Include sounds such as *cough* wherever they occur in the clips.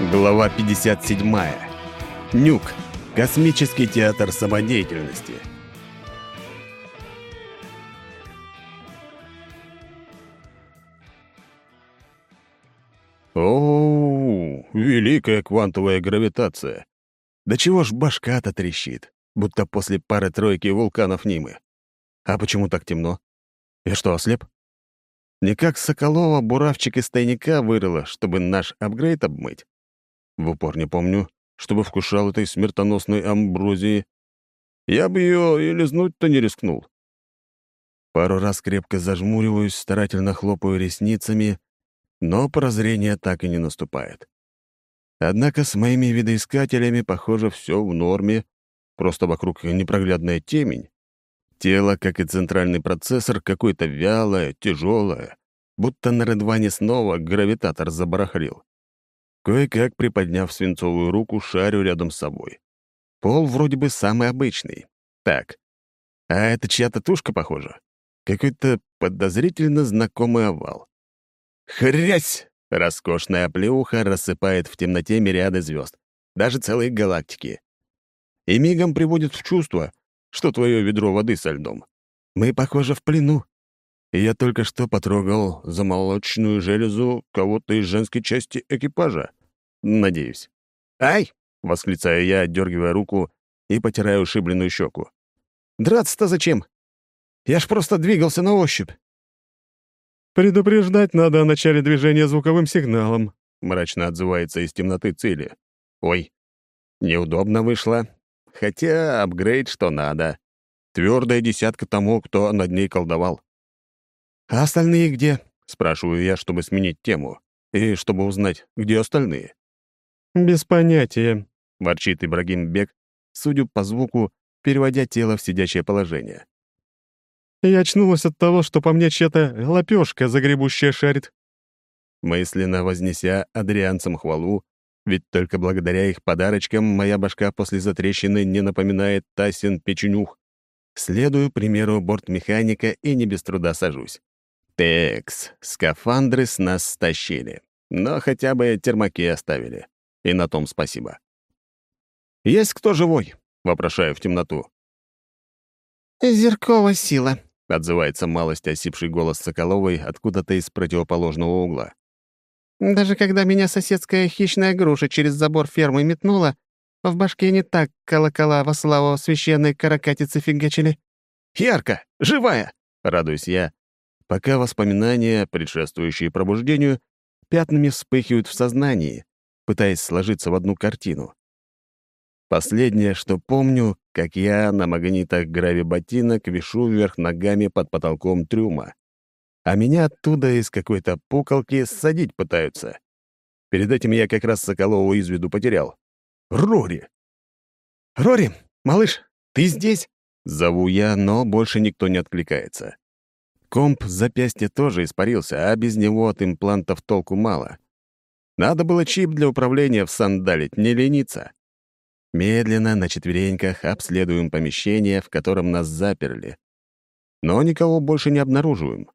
Глава 57. Нюк. Космический театр самодеятельности. О, великая квантовая гравитация. Да чего ж башка-то трещит, будто после пары-тройки вулканов Нимы. А почему так темно? Я что, ослеп? Не как Соколова буравчик из тайника вырыла, чтобы наш апгрейд обмыть. В упор не помню, чтобы вкушал этой смертоносной амброзии. Я бы ее и лизнуть-то не рискнул. Пару раз крепко зажмуриваюсь, старательно хлопаю ресницами, но прозрение так и не наступает. Однако с моими видоискателями, похоже, все в норме, просто вокруг непроглядная темень. Тело, как и центральный процессор, какое-то вялое, тяжелое, будто на Редване снова гравитатор забарахлил. Кое-как, приподняв свинцовую руку, шарю рядом с собой. Пол вроде бы самый обычный. Так, а это чья-то тушка, похоже. Какой-то подозрительно знакомый овал. Хрясь! Роскошная оплеуха рассыпает в темноте мириады звезд, даже целые галактики. И мигом приводит в чувство, что твое ведро воды со льдом. Мы, похоже, в плену. Я только что потрогал за молочную железу кого-то из женской части экипажа. Надеюсь. «Ай!» — восклицаю я, отдергивая руку и потираю ушибленную щеку. «Драться-то зачем? Я ж просто двигался на ощупь». «Предупреждать надо о начале движения звуковым сигналом», — мрачно отзывается из темноты цели. «Ой, неудобно вышло. Хотя апгрейд что надо. Твердая десятка тому, кто над ней колдовал». «А остальные где?» — спрашиваю я, чтобы сменить тему, и чтобы узнать, где остальные. «Без понятия», — ворчит Ибрагим Бек, судя по звуку, переводя тело в сидячее положение. «Я очнулась от того, что по мне чья-то лапёшка загребущая шарит». Мысленно вознеся адрианцам хвалу, ведь только благодаря их подарочкам моя башка после затрещины не напоминает Тасин печенюх. Следую примеру бортмеханика и не без труда сажусь. Текс, скафандры с нас стащили, но хотя бы термаки оставили. И на том спасибо. «Есть кто живой?» — вопрошаю в темноту. «Зеркова сила», — отзывается малость осипший голос Соколовой откуда-то из противоположного угла. «Даже когда меня соседская хищная груша через забор фермы метнула, в башке не так колокола во славу священной каракатицы фигачили». «Ярко! Живая!» — радуюсь я, пока воспоминания, предшествующие пробуждению, пятнами вспыхивают в сознании, пытаясь сложиться в одну картину. Последнее, что помню, как я на магнитах грави-ботинок вишу вверх ногами под потолком трюма. А меня оттуда из какой-то пуколки садить пытаются. Перед этим я как раз Соколову из виду потерял. Рори! «Рори, малыш, ты здесь?» Зову я, но больше никто не откликается. Комп запястья тоже испарился, а без него от имплантов толку мало. Надо было чип для управления всандалить, не лениться. Медленно, на четвереньках, обследуем помещение, в котором нас заперли. Но никого больше не обнаруживаем.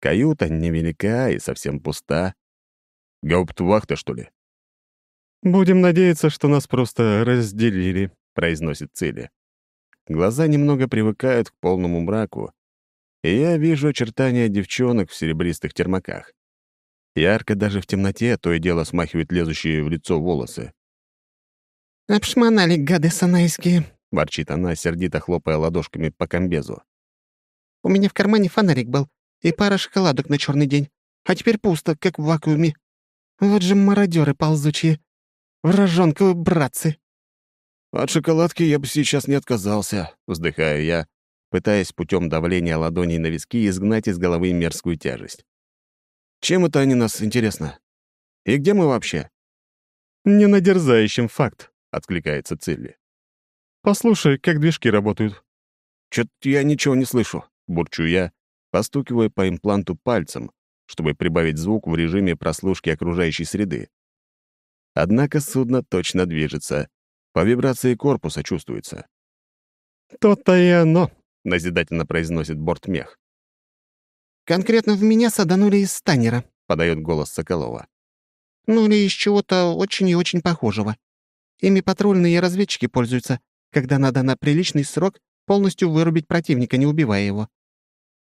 Каюта невелика и совсем пуста. Гауптвахта, что ли? «Будем надеяться, что нас просто разделили», — произносит Цели. Глаза немного привыкают к полному мраку, и я вижу очертания девчонок в серебристых термаках. Ярко даже в темноте то и дело смахивает лезущие в лицо волосы. «Обшмонали, гады санайские», — ворчит она, сердито хлопая ладошками по комбезу. «У меня в кармане фонарик был и пара шоколадок на черный день, а теперь пусто, как в вакууме. Вот же мародеры ползучие. Вражонковые братцы». «От шоколадки я бы сейчас не отказался», — вздыхаю я, пытаясь путем давления ладоней на виски изгнать из головы мерзкую тяжесть. Чем это они нас, интересно? И где мы вообще?» «Не надерзающим факт», — откликается Цилли. «Послушай, как движки работают». «Чё-то я ничего не слышу», — бурчу я, постукивая по импланту пальцем, чтобы прибавить звук в режиме прослушки окружающей среды. Однако судно точно движется. По вибрации корпуса чувствуется. «То-то и оно», — назидательно произносит бортмех. «Конкретно в меня саданули из станера», — подает голос Соколова. Ну или из чего-то очень и очень похожего. Ими патрульные разведчики пользуются, когда надо на приличный срок полностью вырубить противника, не убивая его.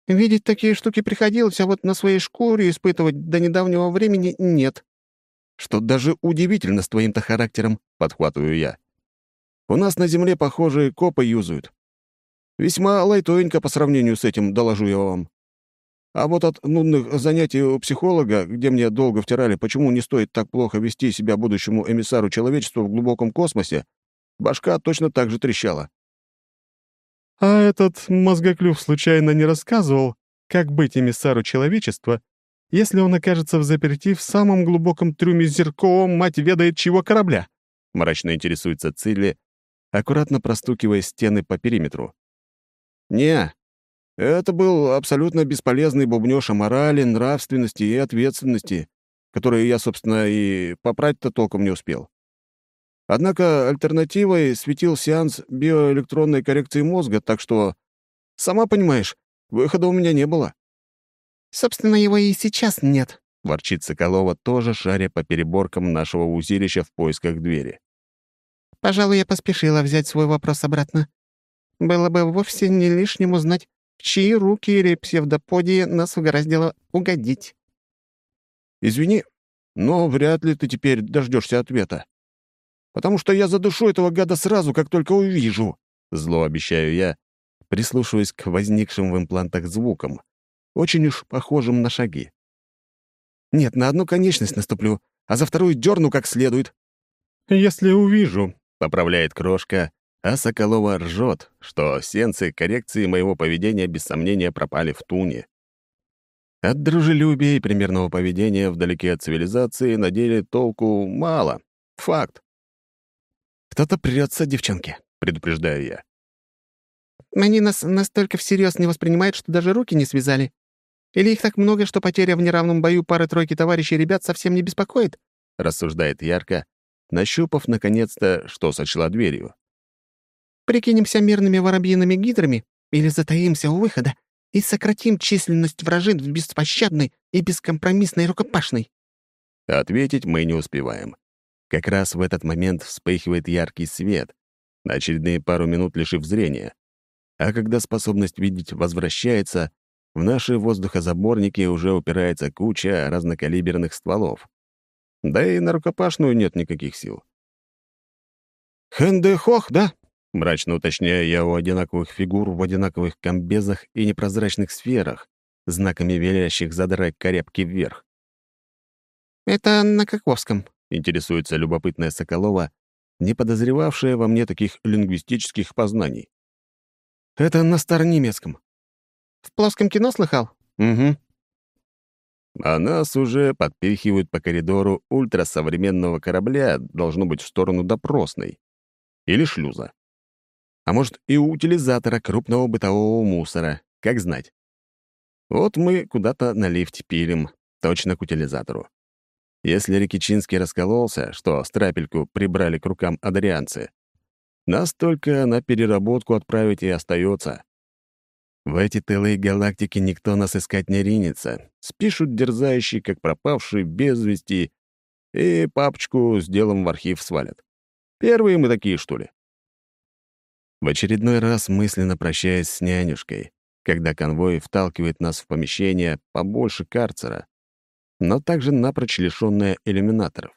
Видеть такие штуки приходилось, а вот на своей шкуре испытывать до недавнего времени нет. Что даже удивительно с твоим-то характером, подхватываю я. У нас на земле, похожие копы юзают. Весьма лайтовенько по сравнению с этим, доложу я вам. А вот от нудных занятий у психолога, где мне долго втирали, почему не стоит так плохо вести себя будущему эмиссару человечества в глубоком космосе, башка точно так же трещала. А этот мозгоклюв случайно не рассказывал, как быть эмиссару человечества, если он окажется в заперти в самом глубоком трюме зеркового, мать ведает чего корабля? Мрачно интересуется Цилли, аккуратно простукивая стены по периметру. «Не, это был абсолютно бесполезный бубнёж о морали, нравственности и ответственности, которые я, собственно, и попрать-то толком не успел. Однако альтернативой светил сеанс биоэлектронной коррекции мозга, так что, сама понимаешь, выхода у меня не было. «Собственно, его и сейчас нет», — ворчит Соколова, тоже шаря по переборкам нашего узилища в поисках двери. «Пожалуй, я поспешила взять свой вопрос обратно. Было бы вовсе не лишним узнать, в чьи руки или псевдоподии нас угораздило угодить. «Извини, но вряд ли ты теперь дождешься ответа. Потому что я задушу этого гада сразу, как только увижу», — зло обещаю я, прислушиваясь к возникшим в имплантах звукам, очень уж похожим на шаги. «Нет, на одну конечность наступлю, а за вторую дерну как следует». «Если увижу», — поправляет крошка, а Соколова ржет, что сенсы коррекции моего поведения без сомнения пропали в туне. От дружелюбия и примерного поведения вдалеке от цивилизации на деле толку мало. Факт. «Кто-то прется, девчонки», — предупреждаю я. «Они нас настолько всерьез не воспринимают, что даже руки не связали. Или их так много, что потеря в неравном бою пары-тройки товарищей ребят совсем не беспокоит?» — рассуждает ярко, нащупав, наконец-то, что сочла дверью. Прикинемся мирными воробьиными гидрами или затаимся у выхода и сократим численность вражин в беспощадной и бескомпромиссной рукопашной». Ответить мы не успеваем. Как раз в этот момент вспыхивает яркий свет, на очередные пару минут лишив зрения. А когда способность видеть возвращается, в наши воздухозаборники уже упирается куча разнокалиберных стволов. Да и на рукопашную нет никаких сил. «Хэнде-хох, да?» Мрачно уточняю я у одинаковых фигур в одинаковых комбезах и непрозрачных сферах, знаками велящих задрать корябки вверх. «Это на Коковском», — интересуется любопытная Соколова, не подозревавшая во мне таких лингвистических познаний. «Это на старонемецком». «В плоском кино слыхал?» «Угу». А нас уже подпихивают по коридору ультрасовременного корабля, должно быть, в сторону допросной. Или шлюза. А может, и у утилизатора крупного бытового мусора, как знать. Вот мы куда-то на лифте пилим, точно к утилизатору. Если Рикичинский раскололся, что страпельку прибрали к рукам адрианцы, нас только на переработку отправить и остается. В эти тылы галактики никто нас искать не ринется. Спишут дерзающие, как пропавшие без вести, и папочку с делом в архив свалят. Первые мы такие, что ли? В очередной раз мысленно прощаясь с нянюшкой, когда конвой вталкивает нас в помещение побольше карцера, но также напрочь лишённое иллюминаторов.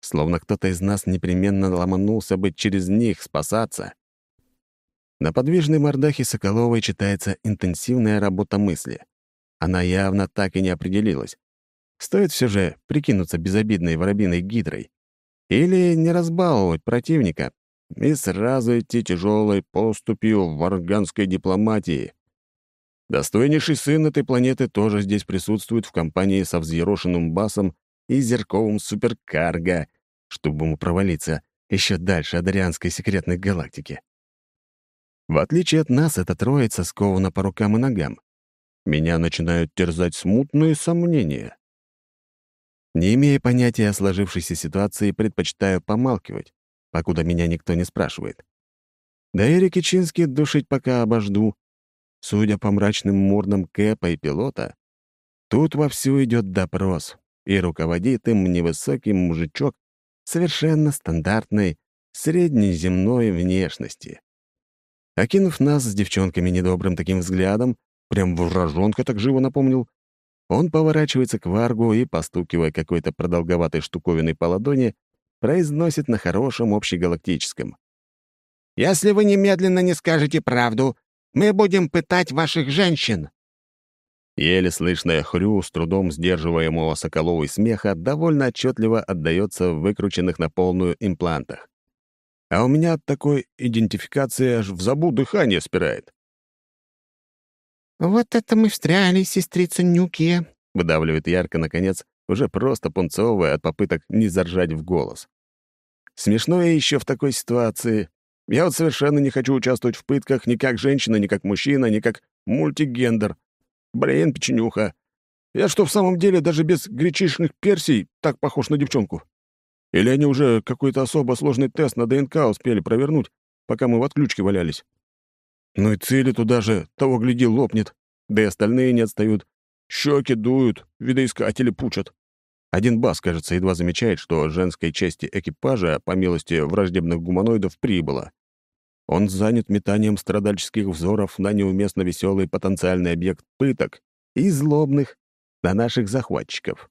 Словно кто-то из нас непременно ломанулся бы через них спасаться. На подвижной мордахе Соколовой читается интенсивная работа мысли. Она явно так и не определилась. Стоит все же прикинуться безобидной воробиной гидрой или не разбаловать противника, и сразу идти тяжелой поступью в варганской дипломатии. Достойнейший сын этой планеты тоже здесь присутствует в компании со взъерошенным басом и зерковым суперкарго, чтобы ему провалиться еще дальше Адарианской секретной галактики. В отличие от нас, эта троица скована по рукам и ногам. Меня начинают терзать смутные сомнения. Не имея понятия о сложившейся ситуации, предпочитаю помалкивать покуда меня никто не спрашивает. Да и Рикичинский душить пока обожду. Судя по мрачным мордам Кэпа и пилота, тут вовсю идет допрос, и руководит им невысокий мужичок совершенно стандартной, среднеземной внешности. Окинув нас с девчонками недобрым таким взглядом, прям вражонка так живо напомнил, он поворачивается к Варгу и, постукивая какой-то продолговатой штуковиной по ладони, произносит на хорошем общегалактическом. «Если вы немедленно не скажете правду, мы будем пытать ваших женщин!» Еле слышное хрю, с трудом сдерживаемого соколовой смеха, довольно отчетливо отдаётся в выкрученных на полную имплантах. А у меня от такой идентификации аж в забу дыхание спирает. «Вот это мы встряли, сестрица Нюки!» — выдавливает ярко, наконец, уже просто пунцовая от попыток не заржать в голос. Смешно и еще в такой ситуации. Я вот совершенно не хочу участвовать в пытках ни как женщина, ни как мужчина, ни как мультигендер. Блин, печенюха. Я что, в самом деле даже без гречишных персий так похож на девчонку? Или они уже какой-то особо сложный тест на ДНК успели провернуть, пока мы в отключке валялись? Ну и цели туда же, того гляди, лопнет. Да и остальные не отстают. Щеки дуют, видоискатели пучат. Один бас, кажется, едва замечает, что женской части экипажа, по милости враждебных гуманоидов, прибыло. Он занят метанием страдальческих взоров на неуместно веселый потенциальный объект пыток и злобных на наших захватчиков.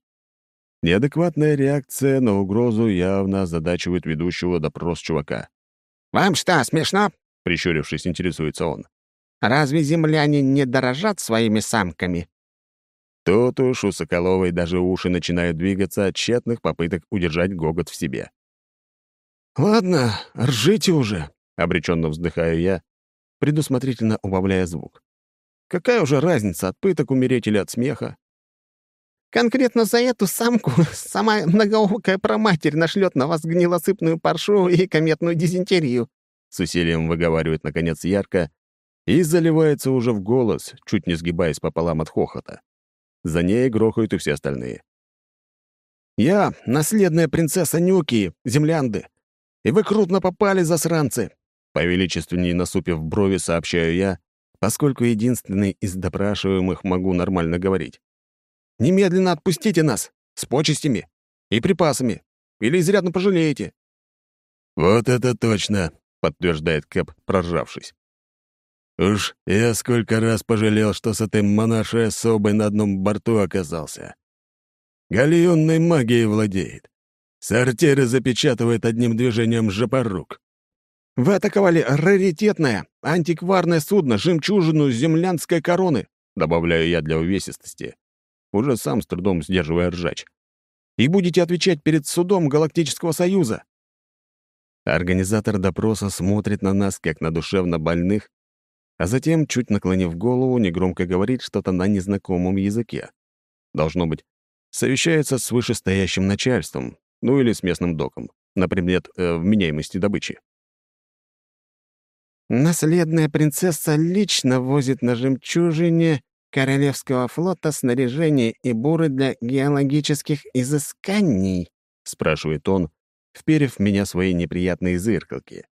Неадекватная реакция на угрозу явно озадачивает ведущего допрос чувака. «Вам что, смешно?» — прищурившись, интересуется он. «Разве земляне не дорожат своими самками?» Тут уж у Соколовой даже уши начинают двигаться от тщетных попыток удержать гогот в себе. «Ладно, ржите уже», — обреченно вздыхаю я, предусмотрительно убавляя звук. «Какая уже разница, от пыток умереть или от смеха?» «Конкретно за эту самку сама многоокая проматерь нашлет на вас гнилосыпную паршу и кометную дизентерию», с усилием выговаривает, наконец, ярко и заливается уже в голос, чуть не сгибаясь пополам от хохота. За ней грохают и все остальные. «Я — наследная принцесса Нюки, землянды, и вы крупно попали, засранцы!» Повеличественней насупив брови, сообщаю я, поскольку единственный из допрашиваемых могу нормально говорить. «Немедленно отпустите нас! С почестями! И припасами! Или изрядно пожалеете!» «Вот это точно!» — подтверждает Кэп, проржавшись. «Уж я сколько раз пожалел, что с этой монашей особой на одном борту оказался. Галеонной магией владеет. Сортиры запечатывает одним движением жопорук. Вы атаковали раритетное, антикварное судно, жемчужину землянской короны, добавляю я для увесистости, уже сам с трудом сдерживая ржач. И будете отвечать перед судом Галактического Союза. Организатор допроса смотрит на нас, как на душевно больных, а затем, чуть наклонив голову, негромко говорит что-то на незнакомом языке. Должно быть, совещается с вышестоящим начальством, ну или с местным доком, на предмет э, вменяемости добычи. Наследная принцесса лично возит на жемчужине Королевского флота снаряжение и буры для геологических изысканий, спрашивает он, вперев в меня свои неприятные зыркалки.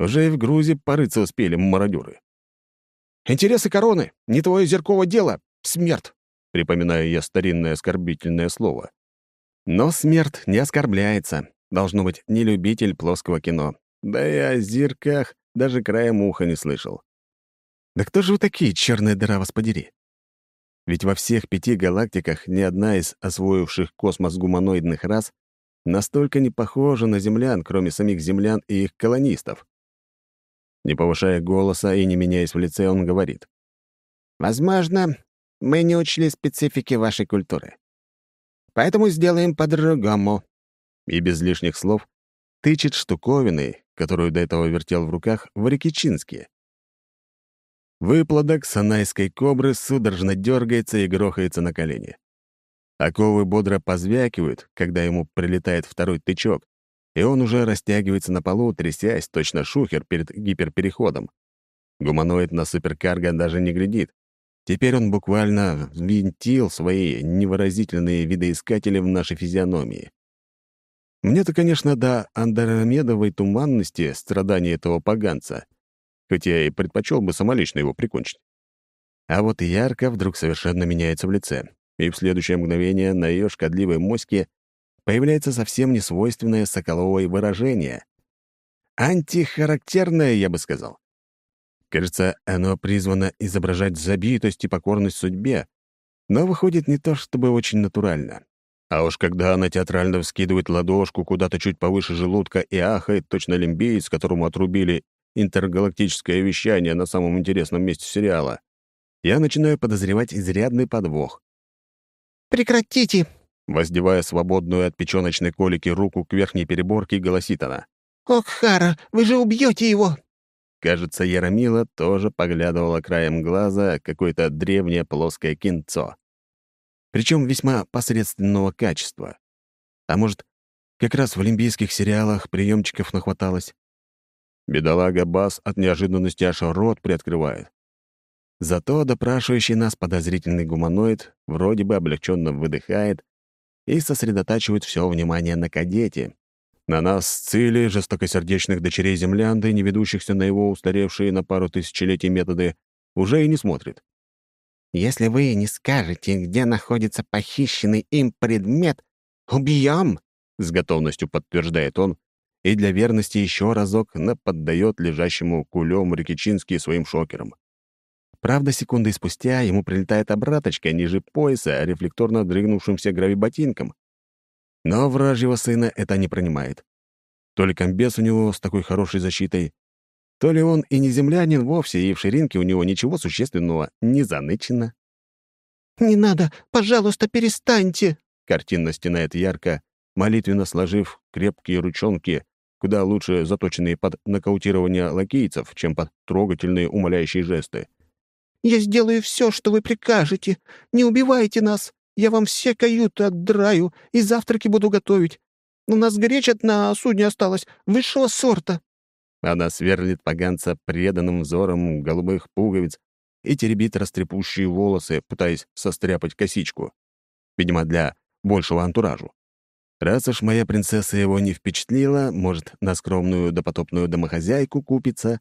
Уже и в грузе порыться успели мародеры. «Интересы короны! Не твое зерковое дело! Смерть!» Припоминаю я старинное оскорбительное слово. Но смерть не оскорбляется. Должно быть, не любитель плоского кино. Да и о зерках даже краем уха не слышал. Да кто же вы такие, черная дыра вас подери? Ведь во всех пяти галактиках ни одна из освоивших космос гуманоидных рас настолько не похожа на землян, кроме самих землян и их колонистов. Не повышая голоса и не меняясь в лице, он говорит. «Возможно, мы не учли специфики вашей культуры. Поэтому сделаем по-другому». И без лишних слов тычет штуковиной, которую до этого вертел в руках, в Рикичинске. Выплодок санайской кобры судорожно дергается и грохается на колени. Оковы бодро позвякивают, когда ему прилетает второй тычок, и он уже растягивается на полу, трясясь, точно шухер перед гиперпереходом. Гуманоид на суперкарго даже не глядит. Теперь он буквально винтил свои невыразительные видоискатели в нашей физиономии. Мне-то, конечно, до андромедовой туманности страдания этого поганца, хоть я и предпочел бы самолично его прикончить. А вот ярко вдруг совершенно меняется в лице. и в следующее мгновение на ее шкодливой моське появляется совсем несвойственное Соколовой выражение. Антихарактерное, я бы сказал. Кажется, оно призвано изображать забитость и покорность судьбе, но выходит не то чтобы очень натурально. А уж когда она театрально вскидывает ладошку куда-то чуть повыше желудка и ахает, точно лимбеец, которому отрубили интергалактическое вещание на самом интересном месте сериала, я начинаю подозревать изрядный подвох. «Прекратите!» Воздевая свободную от печёночной колики руку к верхней переборке, голосит она. «Ох, Хара, вы же убьете его!» Кажется, Яромила тоже поглядывала краем глаза какое-то древнее плоское кинцо. Причем весьма посредственного качества. А может, как раз в олимпийских сериалах приемчиков нахваталось. Бедолага Бас от неожиданности аж рот приоткрывает. Зато допрашивающий нас подозрительный гуманоид вроде бы облегченно выдыхает и сосредотачивает все внимание на кадете, на нас с Цили, жестокосердечных дочерей землянды, не ведущихся на его устаревшие на пару тысячелетий методы, уже и не смотрит. «Если вы не скажете, где находится похищенный им предмет, убьем!» — с готовностью подтверждает он, и для верности еще разок наподдает лежащему кулем Рикичинский своим шокером. Правда, секунды спустя ему прилетает обраточка ниже пояса, рефлекторно дрыгнувшимся гравиботинком. Но вражьего сына это не принимает. То ли комбез у него с такой хорошей защитой, то ли он и не землянин вовсе, и в ширинке у него ничего существенного не занычено. «Не надо! Пожалуйста, перестаньте!» Картинно стенает ярко, молитвенно сложив крепкие ручонки, куда лучше заточенные под нокаутирование лакейцев, чем под трогательные умоляющие жесты. «Я сделаю все, что вы прикажете. Не убивайте нас. Я вам все каюты отдраю и завтраки буду готовить. У нас греча на судне осталось, высшего сорта». Она сверлит поганца преданным взором голубых пуговиц и теребит растрепущие волосы, пытаясь состряпать косичку. Видимо, для большего антуражу. Раз уж моя принцесса его не впечатлила, может, на скромную допотопную домохозяйку купится.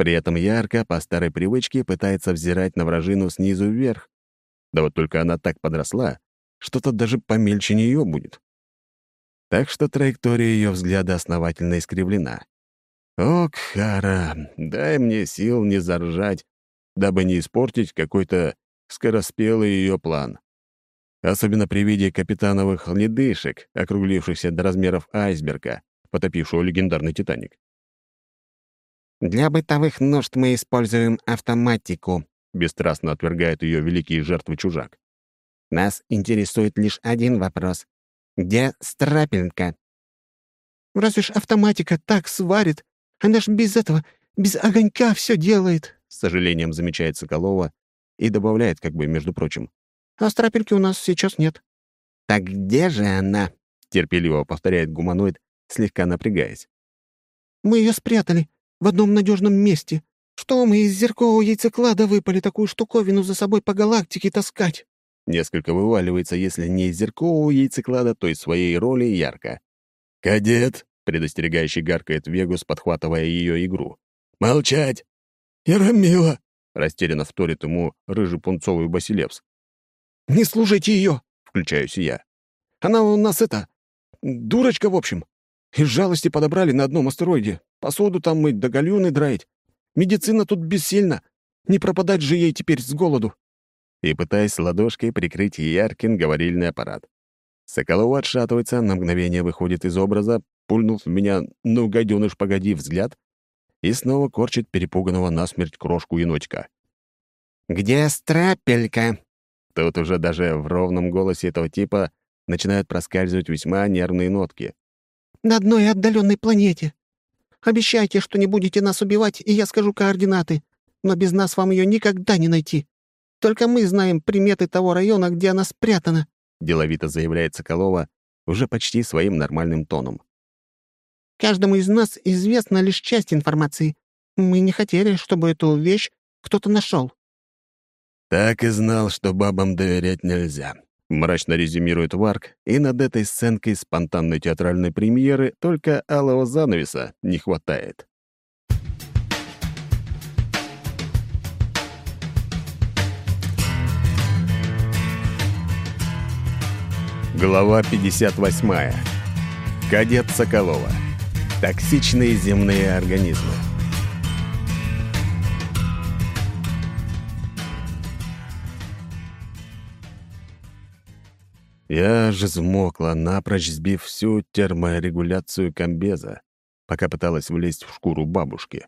При этом ярко, по старой привычке, пытается взирать на вражину снизу вверх, да вот только она так подросла, что-то даже помельче нее будет. Так что траектория ее взгляда основательно искривлена. О, Кхара, дай мне сил не заржать, дабы не испортить какой-то скороспелый ее план. Особенно при виде капитановых ледышек, округлившихся до размеров айсберга, потопившего легендарный «Титаник». «Для бытовых нужд мы используем автоматику», — бесстрастно отвергает ее великие жертвы чужак. «Нас интересует лишь один вопрос. Где Страпелька?» «Разве ж автоматика так сварит? Она ж без этого, без огонька все делает», — с сожалением замечает Соколова и добавляет, как бы, между прочим. «А страпельки у нас сейчас нет». «Так где же она?» — терпеливо повторяет гуманоид, слегка напрягаясь. «Мы ее спрятали в одном надежном месте. Что мы из зеркового яйцеклада выпали такую штуковину за собой по галактике таскать?» Несколько вываливается, если не из зеркового яйцеклада, то из своей роли ярко. «Кадет!» — предостерегающий гаркает Вегус, подхватывая ее игру. «Молчать!» «Яромила!» — растерянно вторит ему рыжий пунцовый Басилевс. «Не слушайте ее!» — включаюсь я. «Она у нас это... дурочка, в общем. Из жалости подобрали на одном астероиде. Посуду там мыть, да гальюны драить. Медицина тут бессильна. Не пропадать же ей теперь с голоду». И пытаясь ладошкой прикрыть Яркин говорильный аппарат. Соколова отшатывается, на мгновение выходит из образа, пульнув в меня «ну, гаденыш, погоди» взгляд, и снова корчит перепуганного насмерть крошку енотика. «Где страпелька?» Тут уже даже в ровном голосе этого типа начинают проскальзывать весьма нервные нотки. «На одной отдаленной планете. Обещайте, что не будете нас убивать, и я скажу координаты. Но без нас вам ее никогда не найти. Только мы знаем приметы того района, где она спрятана», — деловито заявляет Соколова уже почти своим нормальным тоном. «Каждому из нас известна лишь часть информации. Мы не хотели, чтобы эту вещь кто-то нашел. «Так и знал, что бабам доверять нельзя», — мрачно резюмирует Варк, и над этой сценкой спонтанной театральной премьеры только алого занавеса не хватает. Глава 58. Кадет Соколова. Токсичные земные организмы. Я же взмокла, напрочь сбив всю терморегуляцию комбеза, пока пыталась влезть в шкуру бабушки.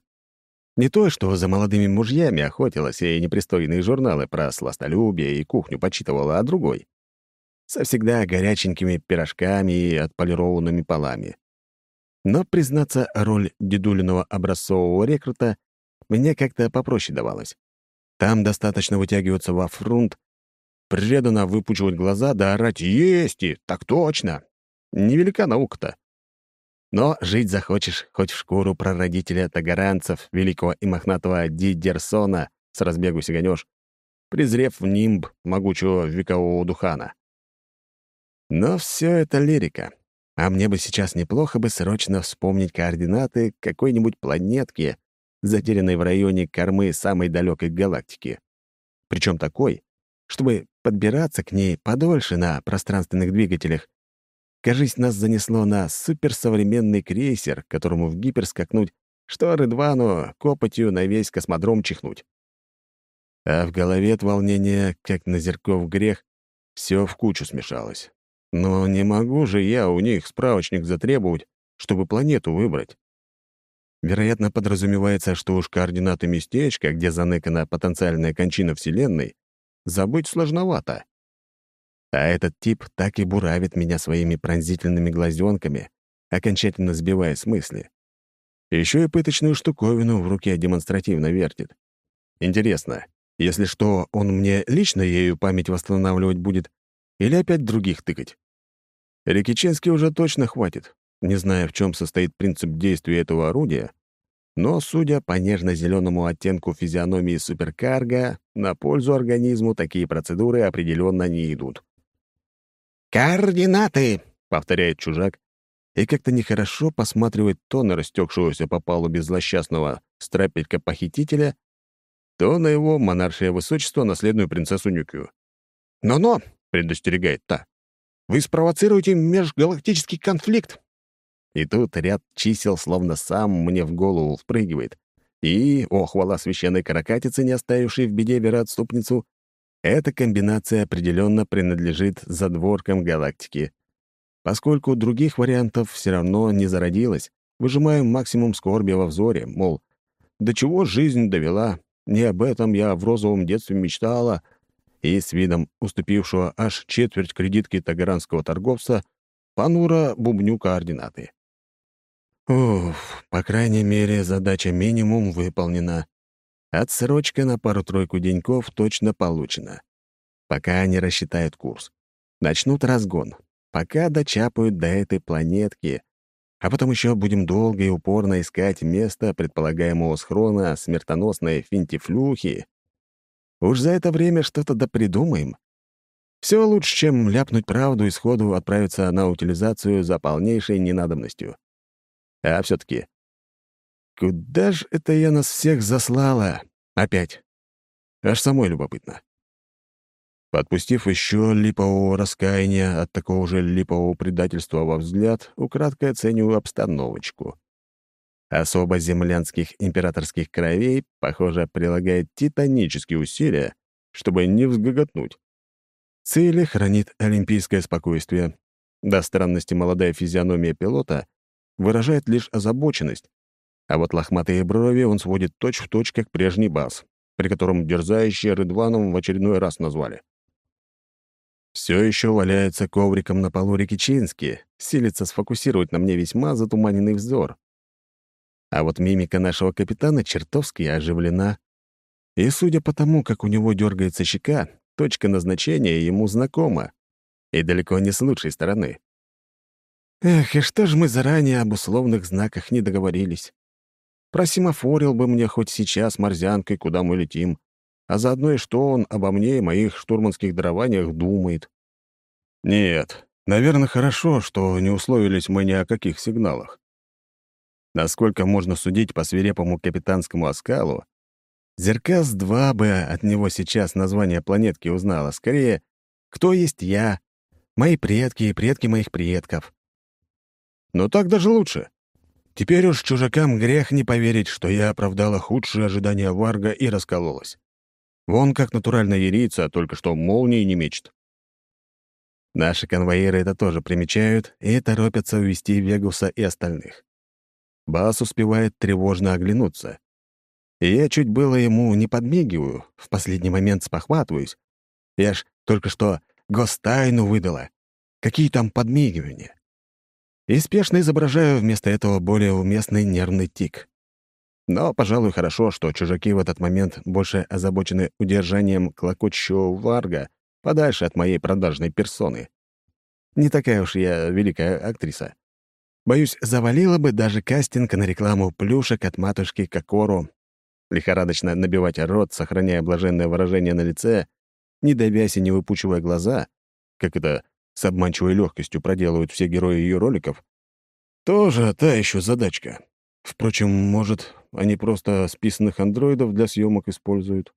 Не то, что за молодыми мужьями охотилась и непристойные журналы про сластолюбие и кухню почитывала, а другой. Со всегда горяченькими пирожками и отполированными полами. Но, признаться, роль дедулиного образцового рекрута мне как-то попроще давалась. Там достаточно вытягиваться во фрунт преданно выпучивать глаза да орать «Есть! И, так точно!» Невелика наука-то. Но жить захочешь хоть в шкуру прародителя тагаранцев, великого и мохнатого Дидерсона, с разбегу сиганешь, презрев в нимб могучего векового духана. Но все это лирика. А мне бы сейчас неплохо бы срочно вспомнить координаты какой-нибудь планетки, затерянной в районе кормы самой далекой галактики. Причем такой, чтобы подбираться к ней подольше на пространственных двигателях. Кажись, нас занесло на суперсовременный крейсер, которому в гипер скакнуть, что Рыдвану копотью на весь космодром чихнуть. А в голове от волнения, как на зерков грех, все в кучу смешалось. Но не могу же я у них справочник затребовать, чтобы планету выбрать. Вероятно, подразумевается, что уж координаты местечка, где заныкана потенциальная кончина Вселенной, забыть сложновато. А этот тип так и буравит меня своими пронзительными глазенками, окончательно сбивая с мысли. Еще и пыточную штуковину в руке демонстративно вертит. Интересно, если что, он мне лично ею память восстанавливать будет или опять других тыкать? Рикиченский уже точно хватит. Не знаю, в чем состоит принцип действия этого орудия, но, судя по нежно-зеленому оттенку физиономии суперкарга, на пользу организму такие процедуры определенно не идут. «Координаты!» — повторяет чужак, и как-то нехорошо посматривает то на растекшегося по палубе злосчастного страпелька-похитителя, то на его монаршее высочество, наследную принцессу Нюкию. «Но-но!» — предостерегает та. «Вы спровоцируете межгалактический конфликт. И тут ряд чисел словно сам мне в голову впрыгивает. И, о, хвала священной каракатицы, не оставившей в беде вероотступницу, эта комбинация определенно принадлежит задворкам галактики. Поскольку других вариантов все равно не зародилось, выжимаем максимум скорби во взоре, мол, до чего жизнь довела, не об этом я в розовом детстве мечтала, и с видом уступившего аж четверть кредитки тагаранского торговца понуро бубню координаты. Уф, по крайней мере, задача минимум выполнена. Отсрочка на пару-тройку деньков точно получена. Пока они рассчитают курс. Начнут разгон. Пока дочапают до этой планетки. А потом еще будем долго и упорно искать место предполагаемого схрона смертоносной финтифлюхи. Уж за это время что-то да придумаем. Все лучше, чем ляпнуть правду и сходу отправиться на утилизацию за полнейшей ненадобностью. А все таки куда ж это я нас всех заслала? Опять. Аж самой любопытно. Подпустив еще липового раскаяния от такого же липового предательства во взгляд, украдкой оцениваю обстановочку. Особо землянских императорских кровей, похоже, прилагает титанические усилия, чтобы не взгоготнуть. Цели хранит олимпийское спокойствие. До странности молодая физиономия пилота выражает лишь озабоченность, а вот лохматые брови он сводит точь-в-точь, точь, как прежний бас, при котором дерзающие Рыдваном в очередной раз назвали. Все еще валяется ковриком на полу Рикичински, силится сфокусировать на мне весьма затуманенный взор. А вот мимика нашего капитана чертовски оживлена. И судя по тому, как у него дергается щека, точка назначения ему знакома. И далеко не с лучшей стороны. Эх, и что ж мы заранее об условных знаках не договорились? Просимофорил бы мне хоть сейчас морзянкой, куда мы летим, а заодно и что он обо мне и моих штурманских дарованиях думает. Нет, наверное, хорошо, что не условились мы ни о каких сигналах. Насколько можно судить по свирепому капитанскому оскалу, Зеркас-2 бы от него сейчас название планетки узнала. Скорее, кто есть я, мои предки и предки моих предков. Но так даже лучше. Теперь уж чужакам грех не поверить, что я оправдала худшие ожидания Варга и раскололась. Вон как натурально ерится, только что молнии не мечет. Наши конвоиры это тоже примечают и торопятся увести Вегуса и остальных. Бас успевает тревожно оглянуться. И я чуть было ему не подмигиваю, в последний момент спохватываюсь. Я ж только что гостайну выдала. Какие там подмигивания? И спешно изображаю вместо этого более уместный нервный тик. Но, пожалуй, хорошо, что чужаки в этот момент больше озабочены удержанием клокочущего варга подальше от моей продажной персоны. Не такая уж я великая актриса. Боюсь, завалила бы даже кастинг на рекламу плюшек от матушки Кокору. Лихорадочно набивать рот, сохраняя блаженное выражение на лице, не давясь и не выпучивая глаза, как это с обманчивой легкостью проделывают все герои ее роликов, тоже та еще задачка. Впрочем, может, они просто списанных андроидов для съемок используют.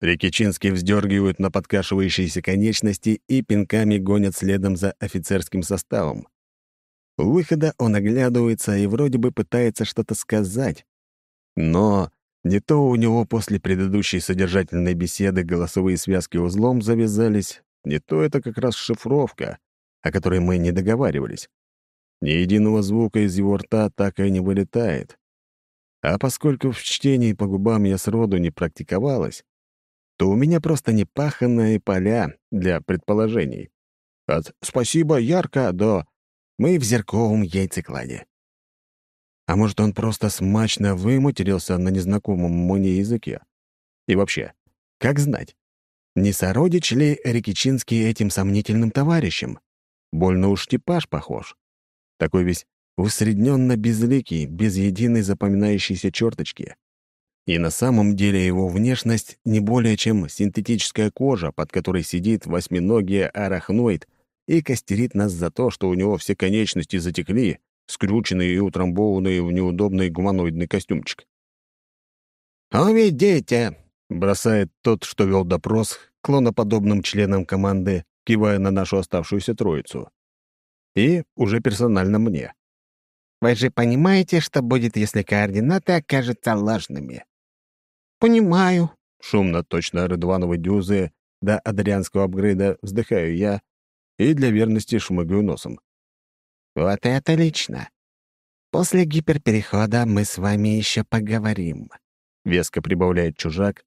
Рикичинский вздергивают на подкашивающиеся конечности и пинками гонят следом за офицерским составом. У выхода он оглядывается и вроде бы пытается что-то сказать. Но не то у него после предыдущей содержательной беседы голосовые связки узлом завязались, не то это как раз шифровка, о которой мы не договаривались. Ни единого звука из его рта так и не вылетает. А поскольку в чтении по губам я сроду не практиковалась, то у меня просто непаханные поля для предположений. От «спасибо, ярко» до «мы в зерковом яйцекладе». А может, он просто смачно выматерился на незнакомом мне языке? И вообще, как знать, не сородич ли Рикичинский этим сомнительным товарищем? Больно уж типаж похож. Такой весь усредненно безликий, без единой запоминающейся черточки. И на самом деле его внешность не более чем синтетическая кожа, под которой сидит восьминогий арахноид и костерит нас за то, что у него все конечности затекли, скрученные и утрамбованные в неудобный гуманоидный костюмчик. «Уведите!» — бросает тот, что вел допрос, клоноподобным членам команды, кивая на нашу оставшуюся троицу. И уже персонально мне. «Вы же понимаете, что будет, если координаты окажутся ложными?» «Понимаю», — шумно, точно Рыдвановой дюзы до адрианского апгрейда вздыхаю я и для верности шмыгаю носом. «Вот это лично. После гиперперехода мы с вами еще поговорим», — веско прибавляет чужак,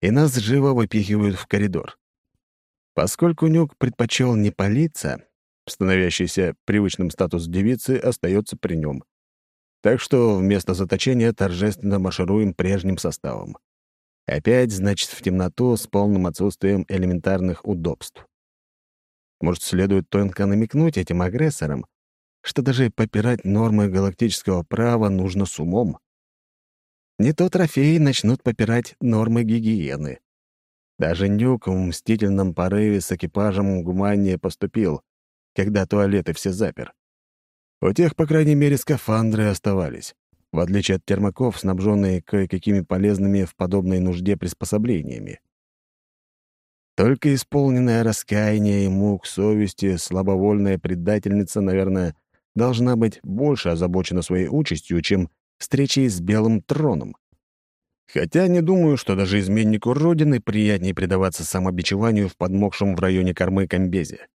и нас живо выпихивают в коридор. Поскольку Нюк предпочел не палиться, становящийся привычным статус девицы остается при нем. Так что вместо заточения торжественно маршируем прежним составом. Опять, значит, в темноту с полным отсутствием элементарных удобств. Может, следует тонко намекнуть этим агрессорам, что даже попирать нормы галактического права нужно с умом. Не то трофеи начнут попирать нормы гигиены. Даже Нюк в мстительном порыве с экипажем гуманнее поступил, когда туалеты все запер. У тех, по крайней мере, скафандры оставались, в отличие от термаков, снабженные кое-какими полезными в подобной нужде приспособлениями. Только исполненная раскаяния и мук совести слабовольная предательница, наверное, должна быть больше озабочена своей участью, чем встречей с Белым Троном. Хотя не думаю, что даже изменнику Родины приятнее предаваться самобичеванию в подмокшем в районе кормы комбезе.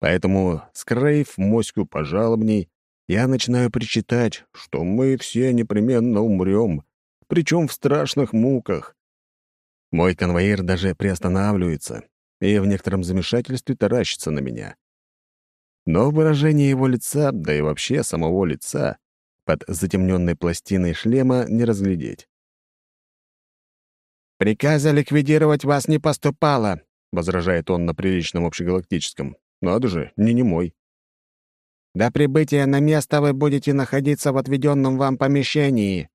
Поэтому, скрыв моську пожалобней, я начинаю причитать, что мы все непременно умрем, причем в страшных муках. Мой конвоир даже приостанавливается и в некотором замешательстве таращится на меня. Но выражение его лица, да и вообще самого лица, под затемненной пластиной шлема не разглядеть. «Приказа ликвидировать вас не поступало», — возражает он на приличном общегалактическом. Надо же, не немой. До прибытия на место вы будете находиться в отведенном вам помещении.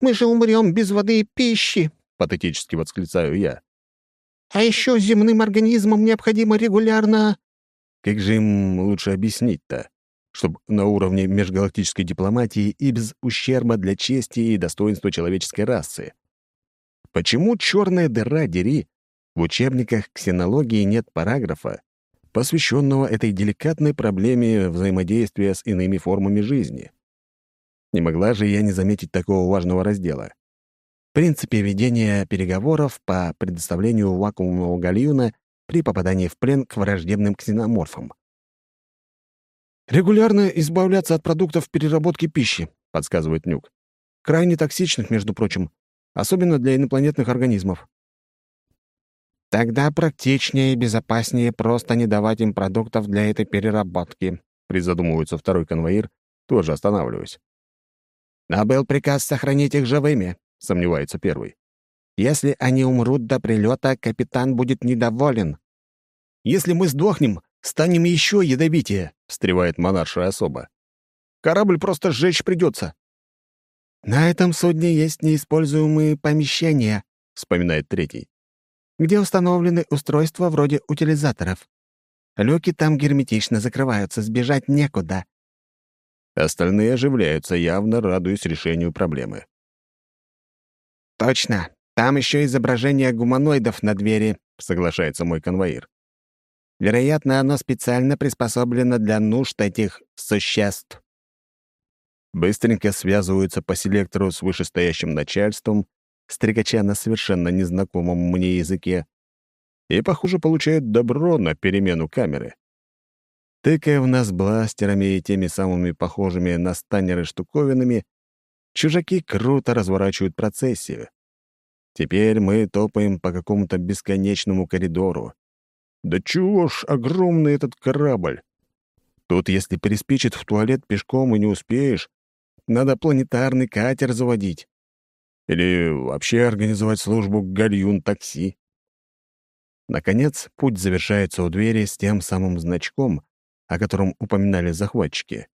Мы же умрем без воды и пищи, патетически восклицаю я. А еще земным организмам необходимо регулярно... Как же им лучше объяснить-то? Чтобы на уровне межгалактической дипломатии и без ущерба для чести и достоинства человеческой расы. Почему черная дыра дери в учебниках ксенологии нет параграфа, посвященного этой деликатной проблеме взаимодействия с иными формами жизни. Не могла же я не заметить такого важного раздела. В принципе ведения переговоров по предоставлению вакуумного гальюна при попадании в плен к враждебным ксеноморфам. «Регулярно избавляться от продуктов переработки пищи», — подсказывает Нюк. «Крайне токсичных, между прочим, особенно для инопланетных организмов». «Тогда практичнее и безопаснее просто не давать им продуктов для этой переработки», — призадумывается второй конвоир, тоже останавливаясь. «Но был приказ сохранить их живыми», — сомневается первый. «Если они умрут до прилета, капитан будет недоволен». «Если мы сдохнем, станем еще ядовитее», — встревает монарша особа. «Корабль просто сжечь придется». «На этом судне есть неиспользуемые помещения», — вспоминает третий, «где установлены устройства вроде утилизаторов. Люки там герметично закрываются, сбежать некуда». Остальные оживляются, явно радуясь решению проблемы. «Точно. Там еще изображение гуманоидов на двери», — соглашается мой конвоир. Вероятно, оно специально приспособлено для нужд этих существ. Быстренько связываются по селектору с вышестоящим начальством, стрекача на совершенно незнакомом мне языке, и, похоже, получают добро на перемену камеры. Тыкая в нас бластерами и теми самыми похожими на станеры штуковинами, чужаки круто разворачивают процессию. Теперь мы топаем по какому-то бесконечному коридору. Да чего ж огромный этот корабль! Тут, если приспичит в туалет пешком и не успеешь, надо планетарный катер заводить. Или вообще организовать службу гальюн-такси. Наконец, путь завершается у двери с тем самым значком, о котором упоминали захватчики.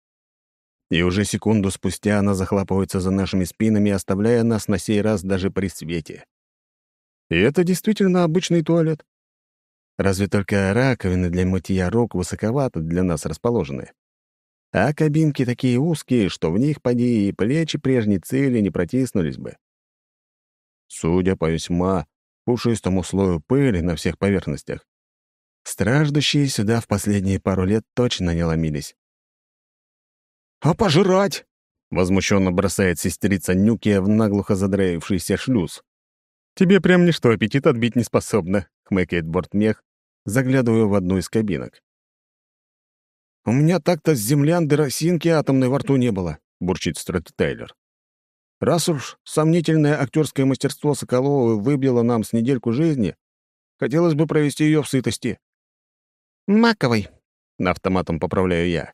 И уже секунду спустя она захлапывается за нашими спинами, оставляя нас на сей раз даже при свете. И это действительно обычный туалет. Разве только раковины для мытья рук высоковато для нас расположены. А кабинки такие узкие, что в них, поди, и плечи прежней цели не протиснулись бы. Судя по весьма пушистому слою пыли на всех поверхностях, страждущие сюда в последние пару лет точно не ломились. «А пожрать?» — возмущенно бросает сестрица Нюкия в наглухо задраившийся шлюз. «Тебе прям ничто аппетит отбить не способно», — хмыкает бортмех, заглядываю в одну из кабинок. «У меня так-то с землянды росинки атомной во рту не было», — бурчит Стрэт Тейлор. «Раз уж сомнительное актерское мастерство Соколова выбило нам с недельку жизни, хотелось бы провести ее в сытости». «Маковой», — автоматом поправляю я.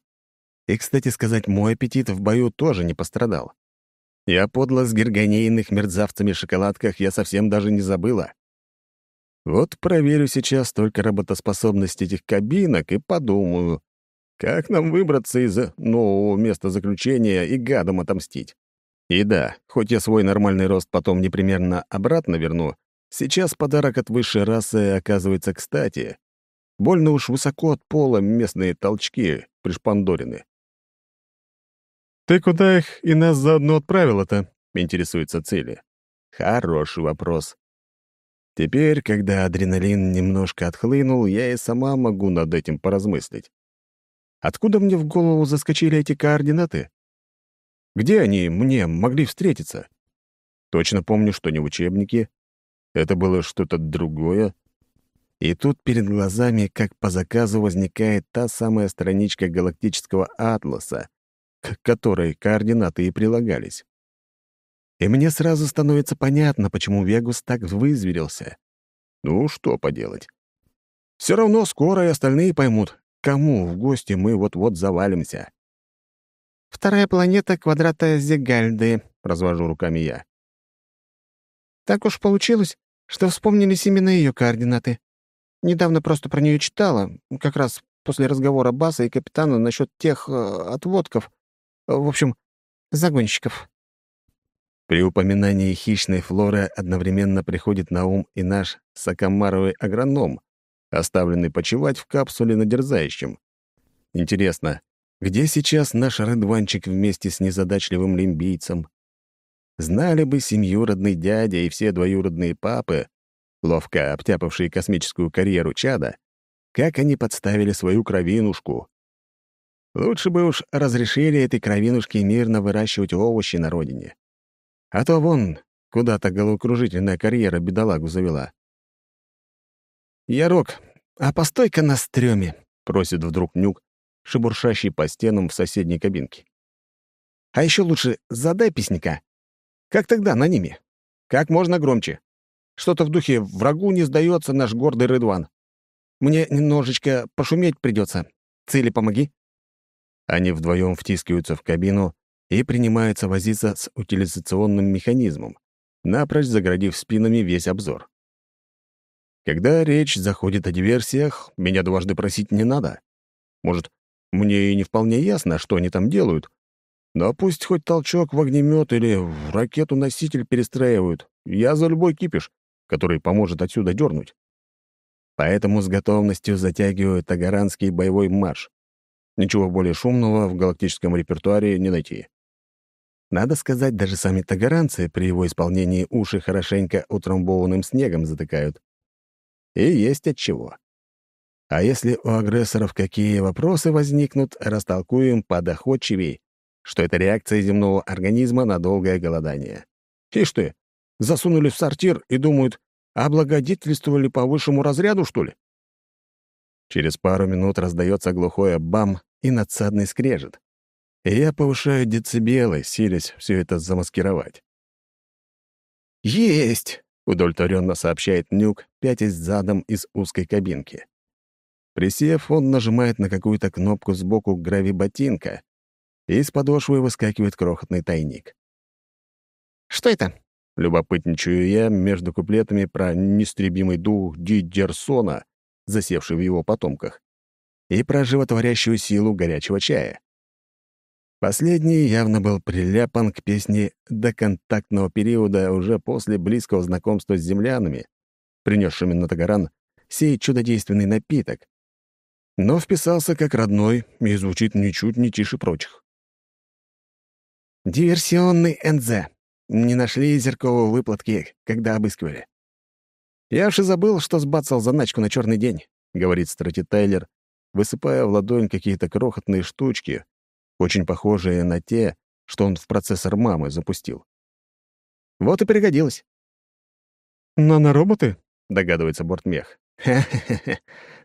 И, кстати сказать, мой аппетит в бою тоже не пострадал. Я подло с гергонейных мерзавцами шоколадках я совсем даже не забыла. Вот проверю сейчас только работоспособность этих кабинок и подумаю, как нам выбраться из нового места заключения и гадом отомстить. И да, хоть я свой нормальный рост потом непременно обратно верну, сейчас подарок от высшей расы оказывается кстати. Больно уж высоко от пола местные толчки пришпандорены. «Ты куда их и нас заодно отправила-то?» — интересуется Цели. Хороший вопрос. Теперь, когда адреналин немножко отхлынул, я и сама могу над этим поразмыслить. Откуда мне в голову заскочили эти координаты? Где они мне могли встретиться? Точно помню, что не в учебнике. Это было что-то другое. И тут перед глазами, как по заказу, возникает та самая страничка галактического атласа, к которой координаты и прилагались. И мне сразу становится понятно, почему Вегус так вызверился. Ну, что поделать. Все равно скоро и остальные поймут, кому в гости мы вот-вот завалимся. «Вторая планета квадрата Зегальды», — развожу руками я. «Так уж получилось, что вспомнились именно ее координаты. Недавно просто про нее читала, как раз после разговора Баса и капитана насчет тех э, отводков, в общем, загонщиков. При упоминании хищной флоры одновременно приходит на ум и наш сакамаровый агроном, оставленный почивать в капсуле на дерзающем. Интересно, где сейчас наш рыдванчик вместе с незадачливым лимбийцем? Знали бы семью родный дядя и все двоюродные папы, ловко обтяпавшие космическую карьеру чада, как они подставили свою кровинушку. Лучше бы уж разрешили этой кровинушке мирно выращивать овощи на родине. А то вон куда-то головокружительная карьера бедолагу завела. «Ярок, а постой-ка на стреме», — просит вдруг Нюк, шебуршащий по стенам в соседней кабинке. «А еще лучше задай песняка. Как тогда на ними? Как можно громче. Что-то в духе «врагу не сдается наш гордый Рыдван». Мне немножечко пошуметь придется. Цели помоги». Они вдвоем втискиваются в кабину и принимаются возиться с утилизационным механизмом, напрочь заградив спинами весь обзор. Когда речь заходит о диверсиях, меня дважды просить не надо. Может, мне и не вполне ясно, что они там делают, но пусть хоть толчок в огнемет или в ракету-носитель перестраивают, я за любой кипиш, который поможет отсюда дернуть. Поэтому с готовностью затягиваю тагаранский боевой марш. Ничего более шумного в галактическом репертуаре не найти. Надо сказать, даже сами тагаранцы при его исполнении уши хорошенько утрамбованным снегом затыкают. И есть от чего. А если у агрессоров какие вопросы возникнут, растолкуем подоходчивей, что это реакция земного организма на долгое голодание. Ишь ты, засунули в сортир и думают, облагодетельствовали по высшему разряду, что ли? Через пару минут раздается глухое бам, и надсадный скрежет. И я повышаю децибелы, силясь все это замаскировать. «Есть!» — удовлетворенно сообщает Нюк, пятясь задом из узкой кабинки. Присев, он нажимает на какую-то кнопку сбоку грави-ботинка, и из подошвы выскакивает крохотный тайник. «Что это?» — любопытничаю я между куплетами про нестребимый дух Дидерсона, засевший в его потомках и про животворящую силу горячего чая. Последний явно был приляпан к песне до контактного периода уже после близкого знакомства с землянами, принесшими на Тагаран сей чудодейственный напиток, но вписался как родной и звучит ничуть не тише прочих. «Диверсионный НЗ. Не нашли зерковые выплатки, когда обыскивали. Я уж и забыл, что сбацал заначку на черный день», — говорит Страти Тайлер, высыпая в ладонь какие-то крохотные штучки, очень похожие на те, что он в процессор мамы запустил. Вот и пригодилось. «Нанороботы?» — догадывается бортмех. «Ха-ха-ха,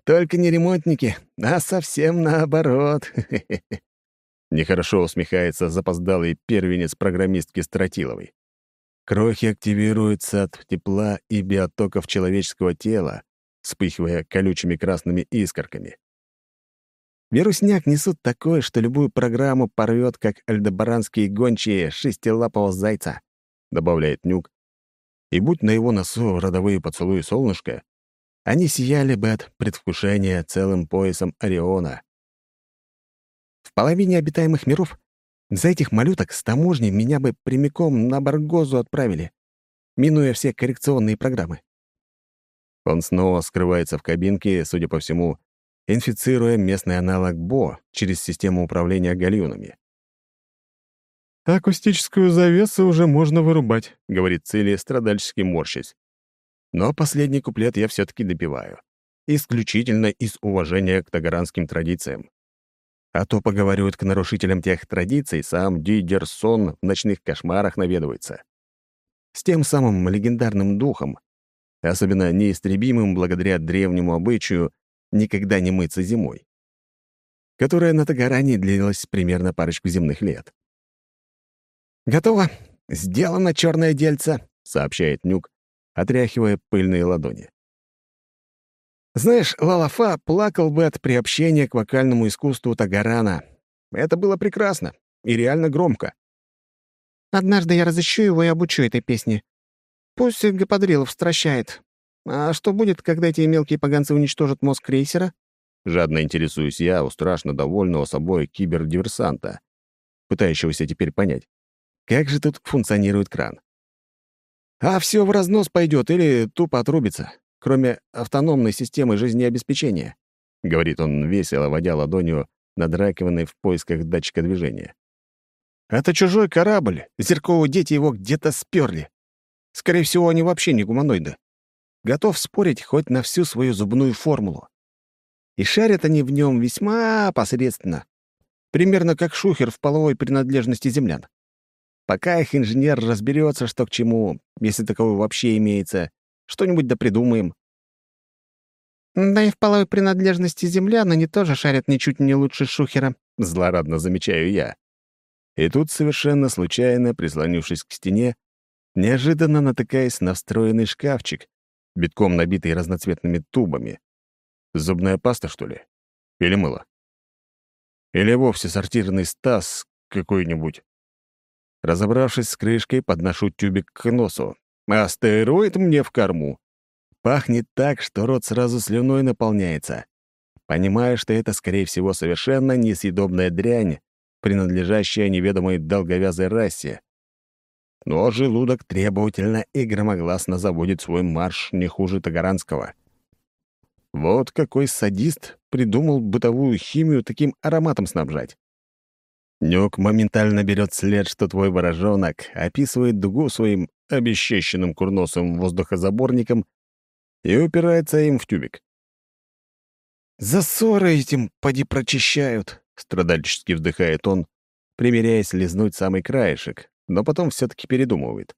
только не ремонтники, а совсем наоборот. *laughs* Нехорошо усмехается запоздалый первенец программистки Стратиловой. Крохи активируются от тепла и биотоков человеческого тела, вспыхивая колючими красными искорками. Вирусняк несут такой, что любую программу порвет, как альдебаранские гончие шестилапого зайца», — добавляет Нюк. И будь на его носу родовые поцелуи солнышка, они сияли бы от предвкушения целым поясом Ориона. В половине обитаемых миров за этих малюток с таможни меня бы прямиком на Баргозу отправили, минуя все коррекционные программы. Он снова скрывается в кабинке, судя по всему, инфицируя местный аналог БО через систему управления гальюнами. «Акустическую завесу уже можно вырубать», — говорит Цили, страдальчески морщась. Но последний куплет я все таки допиваю. Исключительно из уважения к тагаранским традициям. А то, поговаривают, к нарушителям тех традиций сам Дидерсон в ночных кошмарах наведывается. С тем самым легендарным духом, особенно неистребимым благодаря древнему обычаю никогда не мыться зимой, которая на Тагаране длилась примерно парочку земных лет. «Готово. Сделано черное дельце», — сообщает Нюк, отряхивая пыльные ладони. «Знаешь, Лалафа плакал бы от приобщения к вокальному искусству Тагарана. Это было прекрасно и реально громко. Однажды я разыщу его и обучу этой песне. Пусть Гаподрилов стращает, а что будет, когда эти мелкие поганцы уничтожат мозг крейсера? Жадно интересуюсь я у страшно довольного собой кибердиверсанта, пытающегося теперь понять, как же тут функционирует кран. А все в разнос пойдет или тупо отрубится, кроме автономной системы жизнеобеспечения, говорит он, весело водя ладонью над раковиной в поисках датчика движения. Это чужой корабль, зерковые дети его где-то сперли. Скорее всего, они вообще не гуманоиды. Готов спорить хоть на всю свою зубную формулу. И шарят они в нем весьма посредственно. Примерно как шухер в половой принадлежности землян. Пока их инженер разберется, что к чему, если таковой вообще имеется, что-нибудь да придумаем. «Да и в половой принадлежности землян они тоже шарят ничуть не лучше шухера», — злорадно замечаю я. И тут, совершенно случайно, прислонившись к стене, неожиданно натыкаясь на встроенный шкафчик, битком набитый разноцветными тубами. Зубная паста, что ли? Или мыло? Или вовсе сортирный стас какой-нибудь? Разобравшись с крышкой, подношу тюбик к носу. Астероид мне в корму. Пахнет так, что рот сразу слюной наполняется. Понимаю, что это, скорее всего, совершенно несъедобная дрянь, принадлежащая неведомой долговязой расе. Но желудок требовательно и громогласно заводит свой марш не хуже Тагаранского. Вот какой садист придумал бытовую химию таким ароматом снабжать. Нюк моментально берет след, что твой ворожонок описывает дугу своим обесчещенным курносым воздухозаборником и упирается им в тюбик. «Засоры этим поди прочищают», — страдальчески вздыхает он, примеряясь лизнуть самый краешек, но потом все таки передумывает.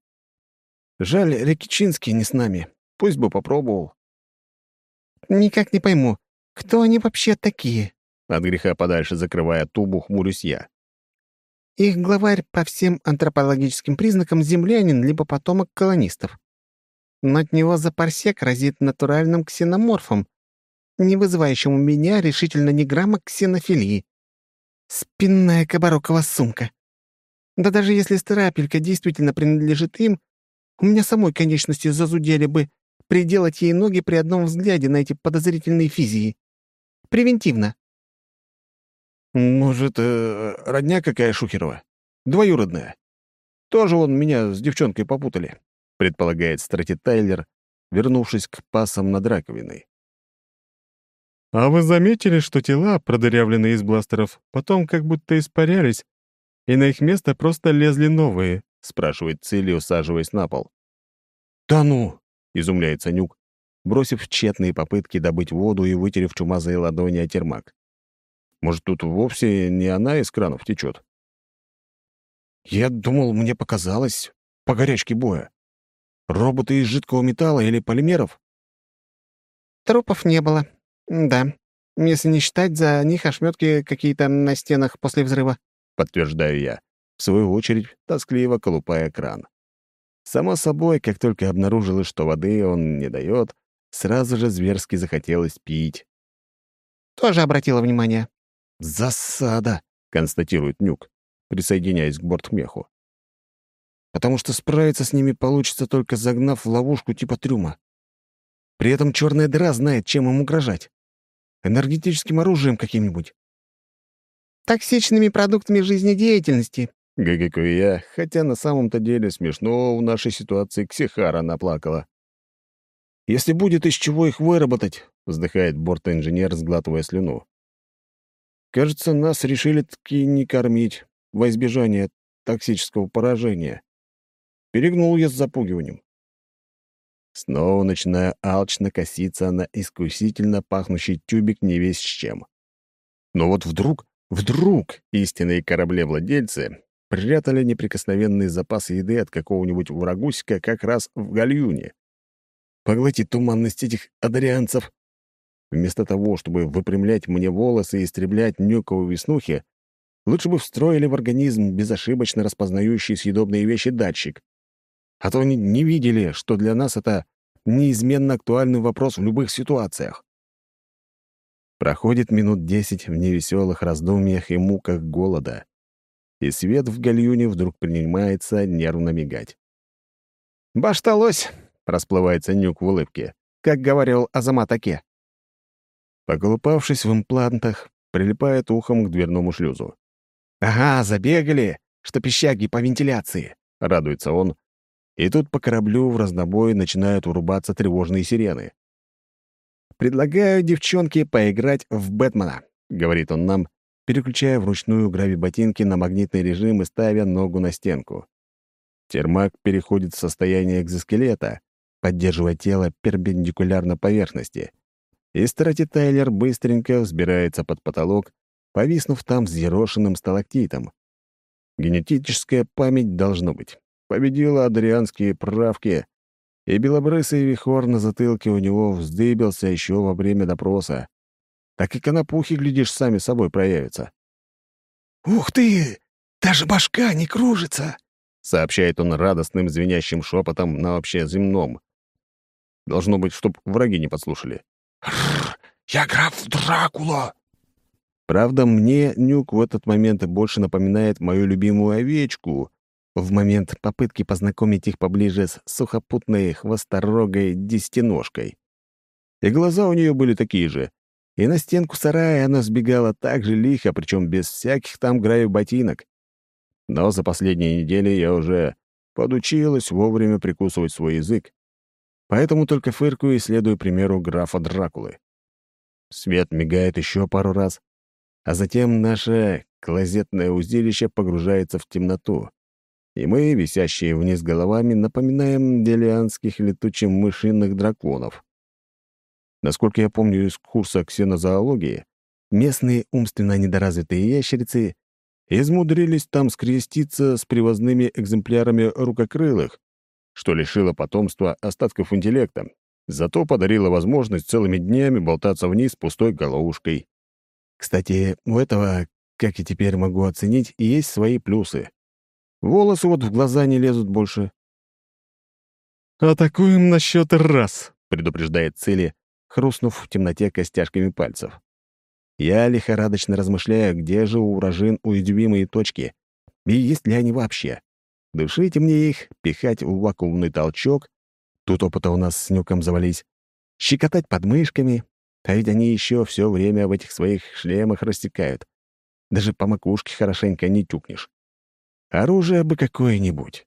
«Жаль, Рекичинский не с нами. Пусть бы попробовал». «Никак не пойму, кто они вообще такие?» От греха подальше закрывая тубу, хмурюсь я. «Их главарь по всем антропологическим признакам землянин либо потомок колонистов. Но от него за парсек разит натуральным ксеноморфом, не вызывающим у меня решительно ни грамма ксенофилии. Спинная кабарокова сумка. Да даже если старапелька действительно принадлежит им, у меня самой конечности зазудели бы приделать ей ноги при одном взгляде на эти подозрительные физии. Превентивно. Может, э, родня какая Шухерова? Двоюродная. Тоже он меня с девчонкой попутали, предполагает Страти Тайлер, вернувшись к пасам над раковиной. А вы заметили, что тела, продырявленные из бластеров, потом как будто испарялись, и на их место просто лезли новые?» — спрашивает Цилли, усаживаясь на пол. «Да ну!» — изумляется Нюк, бросив тщетные попытки добыть воду и вытерев чумазые ладони о термак. «Может, тут вовсе не она из кранов течет?» «Я думал, мне показалось, по горячке боя. Роботы из жидкого металла или полимеров?» «Трупов не было», «Да, если не считать за них ошметки какие-то на стенах после взрыва», — подтверждаю я, в свою очередь тоскливо колупая кран. Само собой, как только обнаружилось, что воды он не дает, сразу же зверски захотелось пить. «Тоже обратила внимание». «Засада», — констатирует Нюк, присоединяясь к бортмеху. «Потому что справиться с ними получится, только загнав в ловушку типа трюма. При этом черная дыра знает, чем им угрожать. Энергетическим оружием каким-нибудь. Токсичными продуктами жизнедеятельности. Гагикаю я, хотя на самом-то деле смешно в нашей ситуации Ксихара наплакала. «Если будет из чего их выработать», — вздыхает бортинженер, сглатывая слюну. «Кажется, нас решили таки не кормить во избежание токсического поражения». Перегнул я с запугиванием. Снова начинаю алчно коситься на искусительно пахнущий тюбик не весь с чем. Но вот вдруг, вдруг истинные кораблевладельцы прятали неприкосновенный запас еды от какого-нибудь врагусика как раз в гальюне. Поглотить туманность этих одарианцев. Вместо того, чтобы выпрямлять мне волосы и истреблять нюковые веснухи, лучше бы встроили в организм безошибочно распознающий съедобные вещи датчик. А то они не видели, что для нас это неизменно актуальный вопрос в любых ситуациях. Проходит минут десять в невеселых раздумьях и муках голода, и свет в гальюне вдруг принимается нервно мигать. «Башталось!» — расплывается Нюк в улыбке, как говорил Азамат Аке. Поколупавшись в имплантах, прилипает ухом к дверному шлюзу. «Ага, забегали, что пищаги по вентиляции», — радуется он, и тут по кораблю в разнобой начинают урубаться тревожные сирены. «Предлагаю девчонке поиграть в Бэтмена», — говорит он нам, переключая вручную грави-ботинки на магнитный режим и ставя ногу на стенку. Термак переходит в состояние экзоскелета, поддерживая тело перпендикулярно поверхности, и Страти Тайлер быстренько взбирается под потолок, повиснув там взъерошенным сталактитом. Генетическая память должно быть. Победила адрианские правки, и белобрысый вихор на затылке у него вздыбился еще во время допроса. Так и конопухи, глядишь, сами собой проявятся. «Ух ты! Даже башка не кружится!» — сообщает он радостным звенящим шепотом на общеземном. Должно быть, чтоб враги не подслушали. «Рррр! Я граф Дракула!» Правда, мне Нюк в этот момент больше напоминает мою любимую овечку, в момент попытки познакомить их поближе с сухопутной хвосторогой десятиножкой. И глаза у нее были такие же. И на стенку сарая она сбегала так же лихо, причем без всяких там граев ботинок. Но за последние недели я уже подучилась вовремя прикусывать свой язык, поэтому только фыркаю и следую примеру графа Дракулы. Свет мигает еще пару раз, а затем наше клозетное узилище погружается в темноту и мы, висящие вниз головами, напоминаем делианских летучих мышиных драконов. Насколько я помню из курса ксенозоологии, местные умственно недоразвитые ящерицы измудрились там скреститься с привозными экземплярами рукокрылых, что лишило потомства остатков интеллекта, зато подарило возможность целыми днями болтаться вниз пустой головушкой. Кстати, у этого, как и теперь могу оценить, есть свои плюсы. Волосы вот в глаза не лезут больше. «Атакуем на счет раз», — предупреждает Цели, хрустнув в темноте костяшками пальцев. Я лихорадочно размышляю, где же у вражин уязвимые точки, и есть ли они вообще. Душите мне их, пихать в вакуумный толчок, тут опыта у нас с нюком завались, щекотать подмышками, а ведь они еще все время в этих своих шлемах растекают. Даже по макушке хорошенько не тюкнешь. Оружие бы какое-нибудь.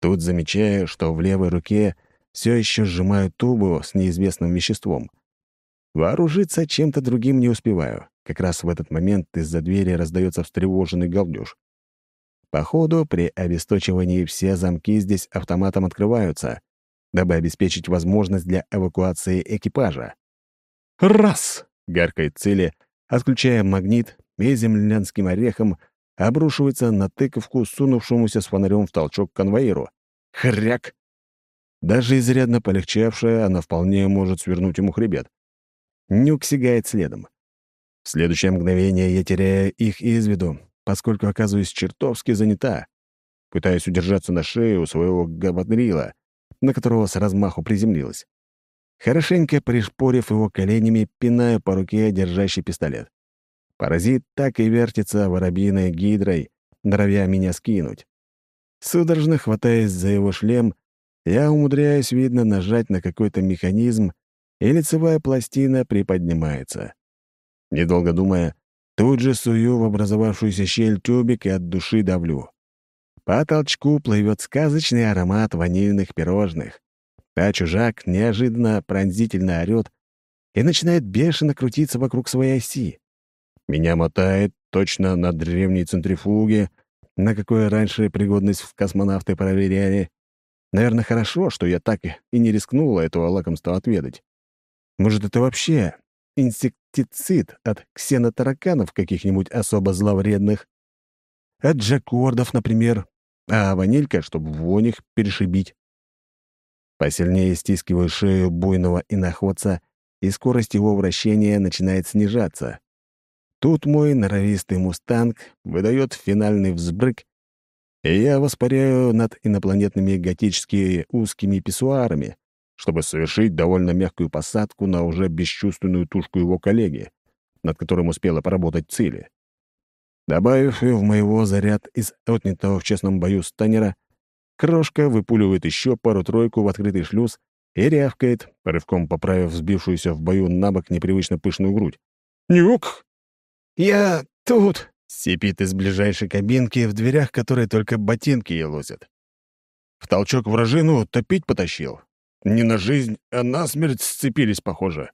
Тут замечаю, что в левой руке все еще сжимаю тубу с неизвестным веществом. Вооружиться чем-то другим не успеваю. Как раз в этот момент из-за двери раздается встревоженный галдеж. Походу, при обесточивании все замки здесь автоматом открываются, дабы обеспечить возможность для эвакуации экипажа. «Раз!» — гаркает цели, отключая магнит и землянским орехом обрушивается на тыковку, сунувшемуся с фонарем в толчок конвоиру. Хряк! Даже изрядно полегчавшая, она вполне может свернуть ему хребет. Нюк сигает следом. В следующее мгновение я теряю их из виду, поскольку оказываюсь чертовски занята. Пытаюсь удержаться на шее у своего габадрила, на которого с размаху приземлилась. Хорошенько пришпорив его коленями, пинаю по руке держащий пистолет. Паразит так и вертится воробьиной гидрой, норовя меня скинуть. Судорожно хватаясь за его шлем, я умудряюсь, видно, нажать на какой-то механизм, и лицевая пластина приподнимается. Недолго думая, тут же сую в образовавшуюся щель тюбик и от души давлю. По толчку плывет сказочный аромат ванильных пирожных, а чужак неожиданно пронзительно орёт и начинает бешено крутиться вокруг своей оси. Меня мотает точно на древней центрифуге, на какой раньше пригодность в космонавты проверяли. Наверное, хорошо, что я так и не рискнула этого лакомства отведать. Может, это вообще инсектицид от ксенотараканов каких-нибудь особо зловредных? От джакордов, например. А ванилька, чтобы вонь их перешибить. Посильнее стискиваю шею буйного иноходца, и скорость его вращения начинает снижаться. Тут мой норовистый мустанг выдает финальный взбрык, и я воспаряю над инопланетными готическими узкими писсуарами, чтобы совершить довольно мягкую посадку на уже бесчувственную тушку его коллеги, над которым успела поработать цели. Добавив в моего заряд из отнятого в честном бою станера, крошка выпуливает еще пару-тройку в открытый шлюз и рявкает, рывком поправив сбившуюся в бою на бок непривычно пышную грудь. «Нюк!» «Я тут!» — сипит из ближайшей кабинки, в дверях которой только ботинки елозят. В толчок вражину топить потащил. Не на жизнь, а на смерть сцепились, похоже.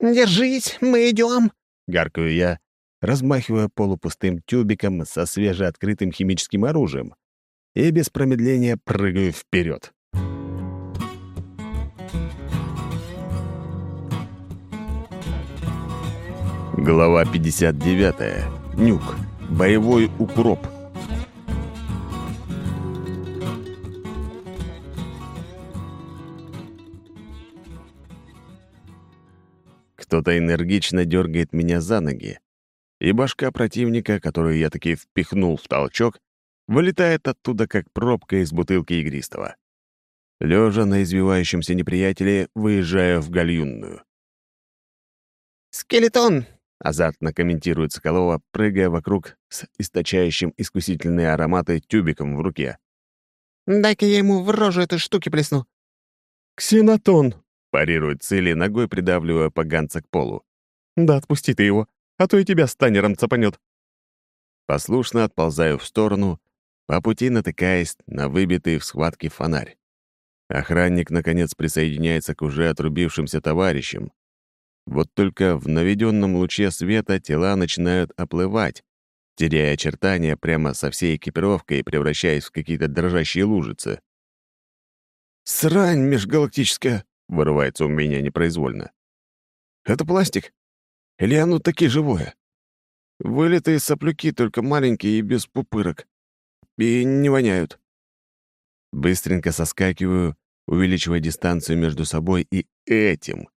«Держись, мы идем!» — гаркаю я, размахивая полупустым тюбиком со свежеоткрытым химическим оружием, и без промедления прыгаю вперед. Глава 59. Нюк. Боевой укроп. Кто-то энергично дергает меня за ноги, и башка противника, которую я таки впихнул в толчок, вылетает оттуда, как пробка из бутылки игристого. Лежа на извивающемся неприятеле, выезжая в гальюнную. «Скелетон!» — азартно комментирует Соколова, прыгая вокруг с источающим искусительные ароматы тюбиком в руке. «Дай-ка я ему в рожу этой штуки плесну». «Ксенотон!» — парирует цели, ногой придавливая поганца к полу. «Да отпусти ты его, а то и тебя станером цапанет». Послушно отползаю в сторону, по пути натыкаясь на выбитый в схватке фонарь. Охранник, наконец, присоединяется к уже отрубившимся товарищам. Вот только в наведенном луче света тела начинают оплывать, теряя очертания прямо со всей экипировкой превращаясь в какие-то дрожащие лужицы. «Срань межгалактическая!» — вырывается у меня непроизвольно. «Это пластик? Или оно таки живое? Вылитые соплюки, только маленькие и без пупырок. И не воняют». Быстренько соскакиваю, увеличивая дистанцию между собой и этим.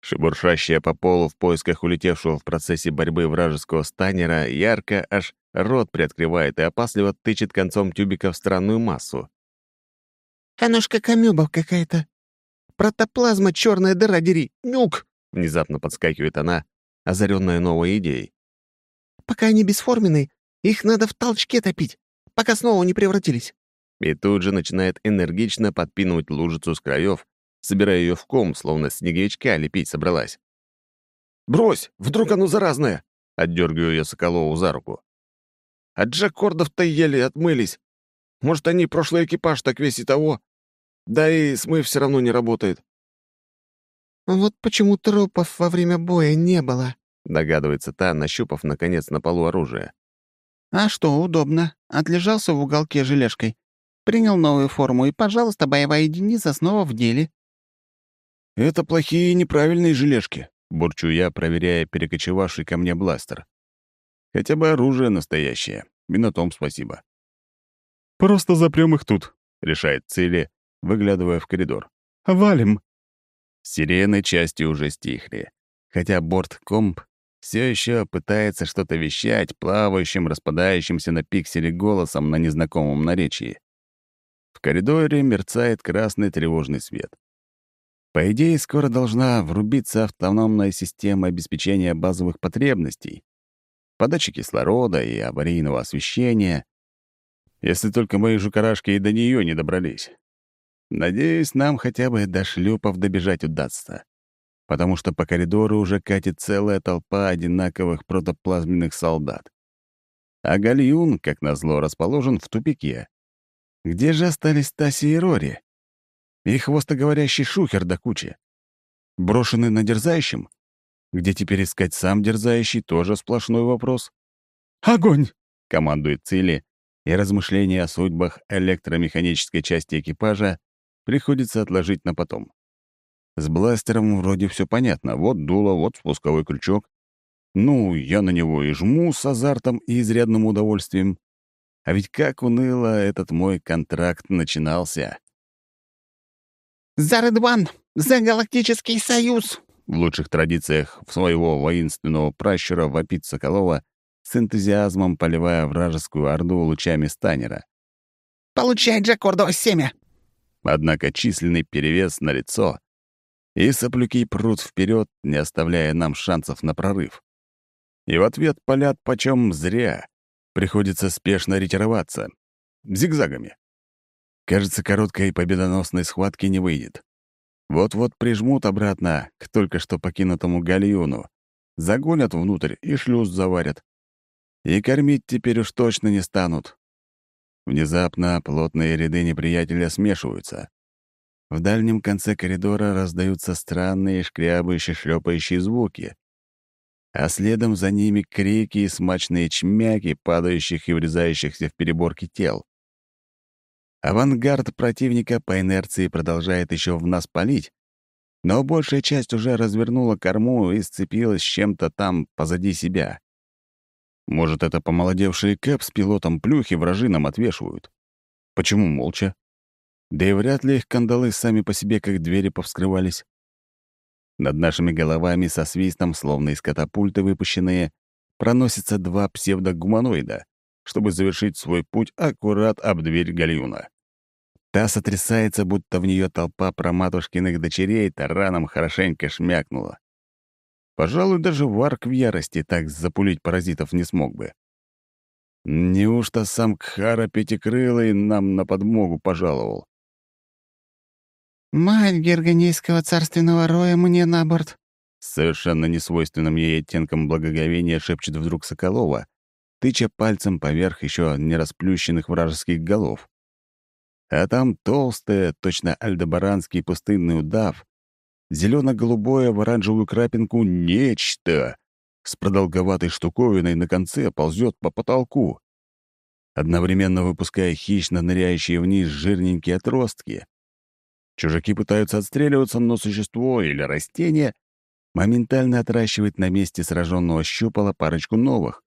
Шебуршащая по полу в поисках улетевшего в процессе борьбы вражеского станера, ярко аж рот приоткрывает и опасливо тычет концом тюбика в странную массу. «Оно ж как амеба какая-то. Протоплазма, черная дыра, дери. Нюк!» Внезапно подскакивает она, озаренная новой идеей. «Пока они бесформенные, их надо в толчке топить, пока снова не превратились». И тут же начинает энергично подпинывать лужицу с краев, собирая ее в ком, словно снеговичка лепить собралась. «Брось! Вдруг оно заразное!» — отдергиваю я Соколову за руку. «От джаккордов-то еле отмылись. Может, они прошлый экипаж так весь и того. Да и смыв все равно не работает». «Вот почему трупов во время боя не было», — догадывается та, нащупав, наконец, на полу оружие. «А что, удобно. Отлежался в уголке желешкой. Принял новую форму, и, пожалуйста, боевая единица снова в деле». «Это плохие и неправильные желешки», — бурчу я, проверяя перекочевавший ко мне бластер. «Хотя бы оружие настоящее. И на том спасибо». «Просто запрем их тут», — решает Цели, выглядывая в коридор. «Валим». Сирены части уже стихли, хотя борт-комп все еще пытается что-то вещать плавающим, распадающимся на пикселе голосом на незнакомом наречии. В коридоре мерцает красный тревожный свет. По идее, скоро должна врубиться автономная система обеспечения базовых потребностей, подачи кислорода и аварийного освещения, если только мои жукарашки и до нее не добрались. Надеюсь, нам хотя бы до шлюпов добежать удастся, потому что по коридору уже катит целая толпа одинаковых протоплазменных солдат. А гальюн, как назло, расположен в тупике. Где же остались Таси и Рори? И хвостоговорящий шухер до кучи. Брошенный на дерзающем? Где теперь искать сам дерзающий, тоже сплошной вопрос. «Огонь!» — командует Цили, и размышления о судьбах электромеханической части экипажа приходится отложить на потом. С бластером вроде все понятно. Вот дуло, вот спусковой крючок. Ну, я на него и жму с азартом и изрядным удовольствием. А ведь как уныло этот мой контракт начинался. «За Редван! За Галактический Союз!» В лучших традициях своего воинственного пращура вопит Соколова, с энтузиазмом поливая вражескую орду лучами станера. «Получай, Джакордово семя!» Однако численный перевес на лицо, и соплюки прут вперед, не оставляя нам шансов на прорыв. И в ответ палят почем зря. Приходится спешно ретироваться. Зигзагами. Кажется, короткой победоносной схватки не выйдет. Вот-вот прижмут обратно к только что покинутому гальюну, загонят внутрь и шлюз заварят. И кормить теперь уж точно не станут. Внезапно плотные ряды неприятеля смешиваются. В дальнем конце коридора раздаются странные шкрябающие шлепающие звуки, а следом за ними крики и смачные чмяки падающих и врезающихся в переборки тел. Авангард противника по инерции продолжает еще в нас палить, но большая часть уже развернула корму и сцепилась с чем-то там позади себя. Может, это помолодевшие Кэп с пилотом плюхи вражи нам отвешивают? Почему молча? Да и вряд ли их кандалы сами по себе как двери повскрывались. Над нашими головами со свистом, словно из катапульты выпущенные, проносятся два псевдогуманоида, чтобы завершить свой путь аккурат об дверь гальюна. Та сотрясается, будто в нее толпа проматушкиных дочерей тараном хорошенько шмякнула. Пожалуй, даже Варк в ярости так запулить паразитов не смог бы. Неужто сам Кхара Пятикрылый нам на подмогу пожаловал? «Мать Гергонейского царственного роя мне на борт!» Совершенно несвойственным ей оттенком благоговения шепчет вдруг Соколова, тыча пальцем поверх еще не расплющенных вражеских голов. А там толстая, точно альдебаранский пустынный удав, зелено-голубое в оранжевую крапинку нечто с продолговатой штуковиной на конце ползет по потолку, одновременно выпуская хищно ныряющие вниз жирненькие отростки. Чужаки пытаются отстреливаться, но существо или растение моментально отращивает на месте сраженного щупала парочку новых,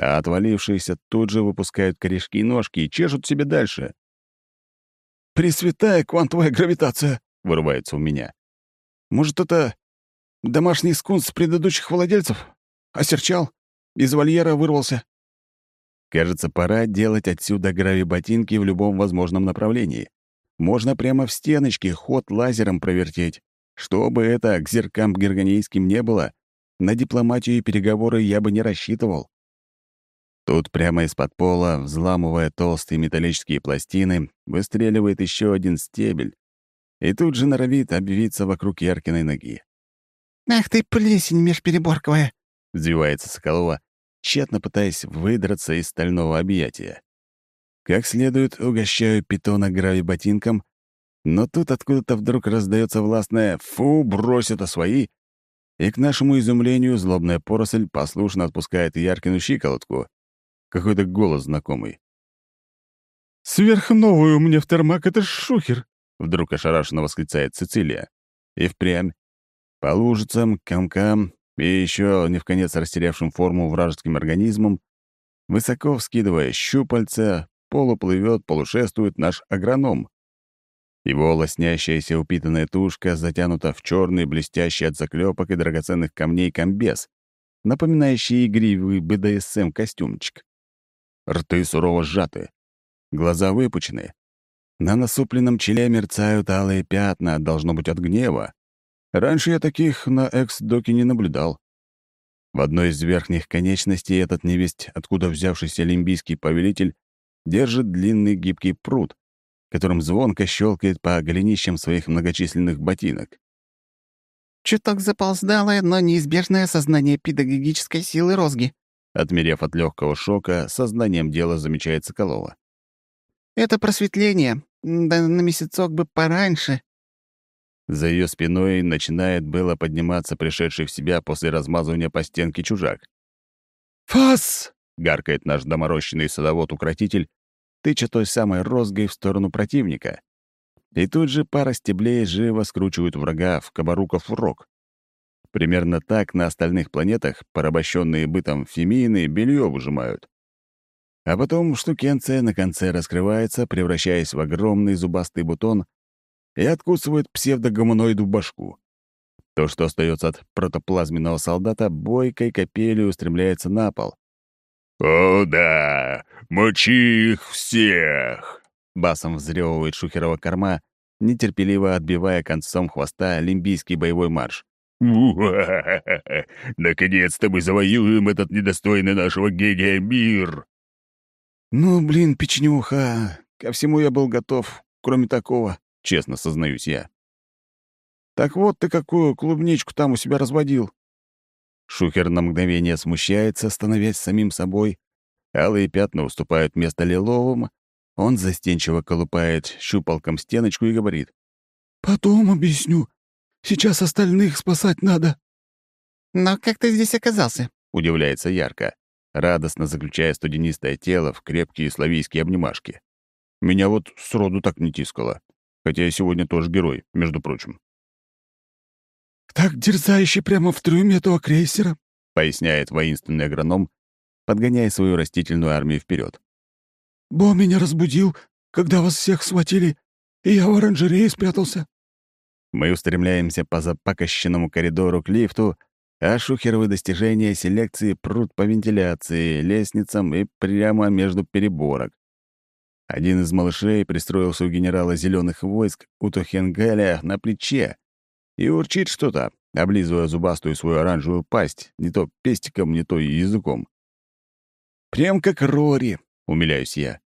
а отвалившиеся тут же выпускают корешки и ножки и чешут себе дальше. «Пресвятая квантовая гравитация!» — вырывается у меня. «Может, это домашний скунс предыдущих владельцев? Осерчал? Из вольера вырвался?» Кажется, пора делать отсюда гравиботинки в любом возможном направлении. Можно прямо в стеночке ход лазером провертеть. Что бы это к зеркам гергонейским не было, на дипломатию и переговоры я бы не рассчитывал. Тут прямо из-под пола, взламывая толстые металлические пластины, выстреливает еще один стебель и тут же норовит обвиться вокруг Яркиной ноги. «Ах ты, плесень межпереборковая!» — взвивается Соколова, тщетно пытаясь выдраться из стального объятия. Как следует, угощаю питона грави-ботинком, но тут откуда-то вдруг раздается властное «фу, брось это свои!» и, к нашему изумлению, злобная поросль послушно отпускает Яркину щиколотку, какой-то голос знакомый. «Сверхновую мне в термак — это шухер!» Вдруг ошарашенно восклицает Цицилия. И впрямь. По лужицам, комкам и еще не в конец растерявшим форму вражеским организмом, высоко вскидывая щупальца, полуплывет, полушествует наш агроном. Его лоснящаяся упитанная тушка затянута в черный, блестящий от заклепок и драгоценных камней комбез, напоминающий игривый БДСМ-костюмчик. Рты сурово сжаты, глаза выпучены. На насупленном челе мерцают алые пятна, должно быть, от гнева. Раньше я таких на экс-доке не наблюдал. В одной из верхних конечностей этот невесть, откуда взявшийся олимпийский повелитель, держит длинный гибкий пруд, которым звонко щелкает по голенищам своих многочисленных ботинок. «Чуток заполздалое, но неизбежное сознание педагогической силы розги», Отмерев от легкого шока, сознанием дела замечает Соколова. «Это просветление. Да на месяцок бы пораньше». За ее спиной начинает было подниматься пришедший в себя после размазывания по стенке чужак. «Фас!» — гаркает наш доморощенный садовод-укротитель, тыча той самой розгой в сторону противника. И тут же пара стеблей живо скручивают врага в кабаруков рог. Примерно так на остальных планетах порабощенные бытом фемины белье выжимают. А потом штукенция на конце раскрывается, превращаясь в огромный зубастый бутон и откусывает псевдогуманоиду башку. То, что остается от протоплазменного солдата, бойкой капелью устремляется на пол. «О да! Мочи их всех!» Басом взрёвывает шухерова корма, нетерпеливо отбивая концом хвоста олимпийский боевой марш. Наконец-то мы завоюем этот недостойный нашего гения мир!» «Ну, блин, печенюха, ко всему я был готов, кроме такого», — честно сознаюсь я. «Так вот ты какую клубничку там у себя разводил?» Шухер на мгновение смущается, становясь самим собой. Алые пятна уступают место лиловым. Он застенчиво колупает щупалком стеночку и говорит. «Потом объясню. Сейчас остальных спасать надо». «Но как ты здесь оказался?» — удивляется ярко, радостно заключая студенистое тело в крепкие славийские обнимашки. Меня вот сроду так не тискало, хотя я сегодня тоже герой, между прочим. так дерзающий прямо в трюме этого крейсера», — поясняет воинственный агроном, подгоняя свою растительную армию вперед. «Бо меня разбудил, когда вас всех схватили, и я в оранжерее спрятался». Мы устремляемся по запакощенному коридору к лифту, а шухеровы достижения селекции прут по вентиляции, лестницам и прямо между переборок. Один из малышей пристроился у генерала зеленых войск у Тухенгаля на плече и урчит что-то, облизывая зубастую свою оранжевую пасть, не то пестиком, не то языком. «Прям как Рори», — умиляюсь я.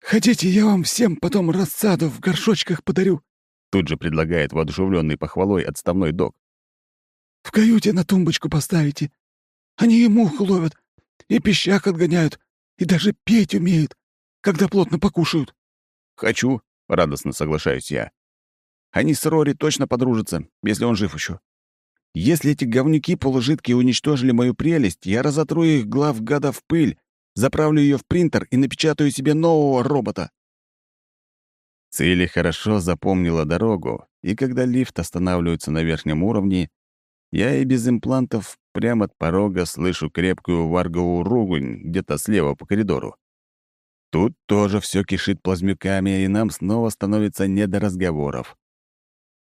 «Хотите, я вам всем потом рассаду в горшочках подарю?» Тут же предлагает воодушевленный похвалой отставной док. «В каюте на тумбочку поставите. Они и мух ловят, и пищак отгоняют, и даже петь умеют когда плотно покушают». «Хочу», — радостно соглашаюсь я. «Они с Рори точно подружатся, если он жив еще. Если эти говнюки полужидкие уничтожили мою прелесть, я разотру их глав гада в пыль, заправлю ее в принтер и напечатаю себе нового робота». Цили хорошо запомнила дорогу, и когда лифт останавливается на верхнем уровне, я и без имплантов прямо от порога слышу крепкую варговую ругунь где-то слева по коридору. Тут тоже все кишит плазмюками, и нам снова становится не до разговоров.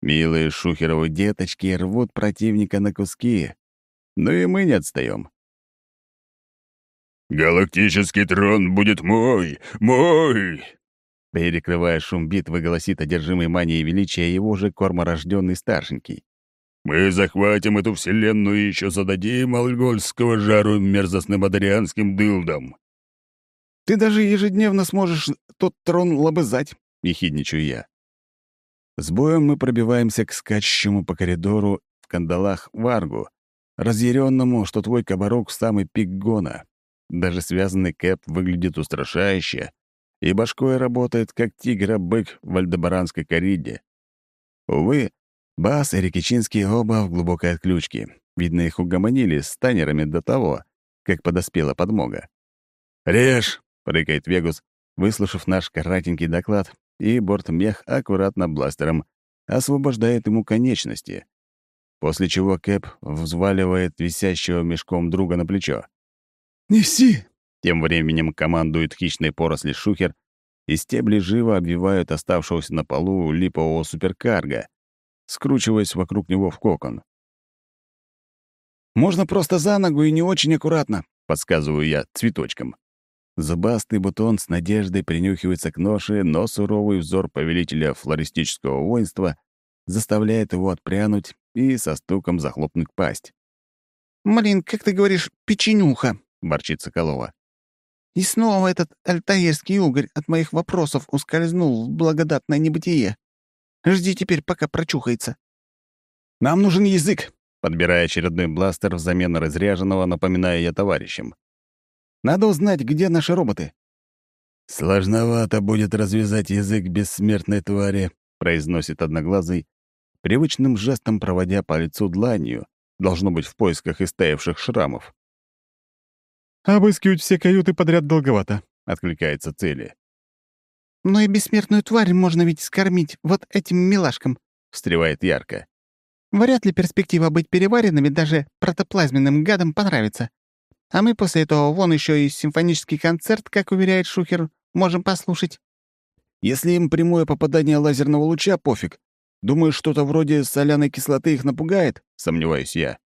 Милые шухеровы деточки рвут противника на куски. Ну и мы не отстаем. «Галактический трон будет мой! Мой!» Перекрывая шум битвы, голосит одержимый манией величия его же корморожденный старшенький. «Мы захватим эту вселенную и еще зададим алгольского жару мерзостным адарианским дылдам!» Ты даже ежедневно сможешь тот трон лобызать», — ехидничаю я. С боем мы пробиваемся к скачущему по коридору в кандалах Варгу, разъяренному, что твой кабарок в самый пик гона. Даже связанный Кэп выглядит устрашающе, и башкой работает, как тигра-бык в альдебаранской кориде. Увы, Бас и Рикичинский оба в глубокой отключке. Видно, их угомонили с танерами до того, как подоспела подмога. «Режь!» Рыкает Вегус, выслушав наш каратенький доклад, и бортмех аккуратно бластером освобождает ему конечности, после чего Кэп взваливает висящего мешком друга на плечо. «Неси!» — тем временем командует хищной поросли шухер, и стебли живо обвивают оставшегося на полу липового суперкарга, скручиваясь вокруг него в кокон. «Можно просто за ногу и не очень аккуратно», — подсказываю я цветочком. Зубастый бутон с надеждой принюхивается к ноше, но суровый взор повелителя флористического воинства заставляет его отпрянуть и со стуком захлопнуть пасть. «Блин, как ты говоришь, печенюха!» — борчит Соколова. «И снова этот альтаирский угорь от моих вопросов ускользнул в благодатное небытие. Жди теперь, пока прочухается». «Нам нужен язык!» — подбирая очередной бластер взамен разряженного, напоминая я товарищам. Надо узнать, где наши роботы». «Сложновато будет развязать язык бессмертной твари», — произносит Одноглазый, привычным жестом проводя по лицу дланью, должно быть в поисках истаявших шрамов. «Обыскивать все каюты подряд долговато», — откликается Цели. «Но и бессмертную тварь можно ведь скормить вот этим милашкам», — встревает ярко. «Вряд ли перспектива быть переваренными даже протоплазменным гадам понравится. А мы после этого вон еще и симфонический концерт, как уверяет Шухер, можем послушать». «Если им прямое попадание лазерного луча, пофиг. Думаю, что-то вроде соляной кислоты их напугает?» — сомневаюсь я.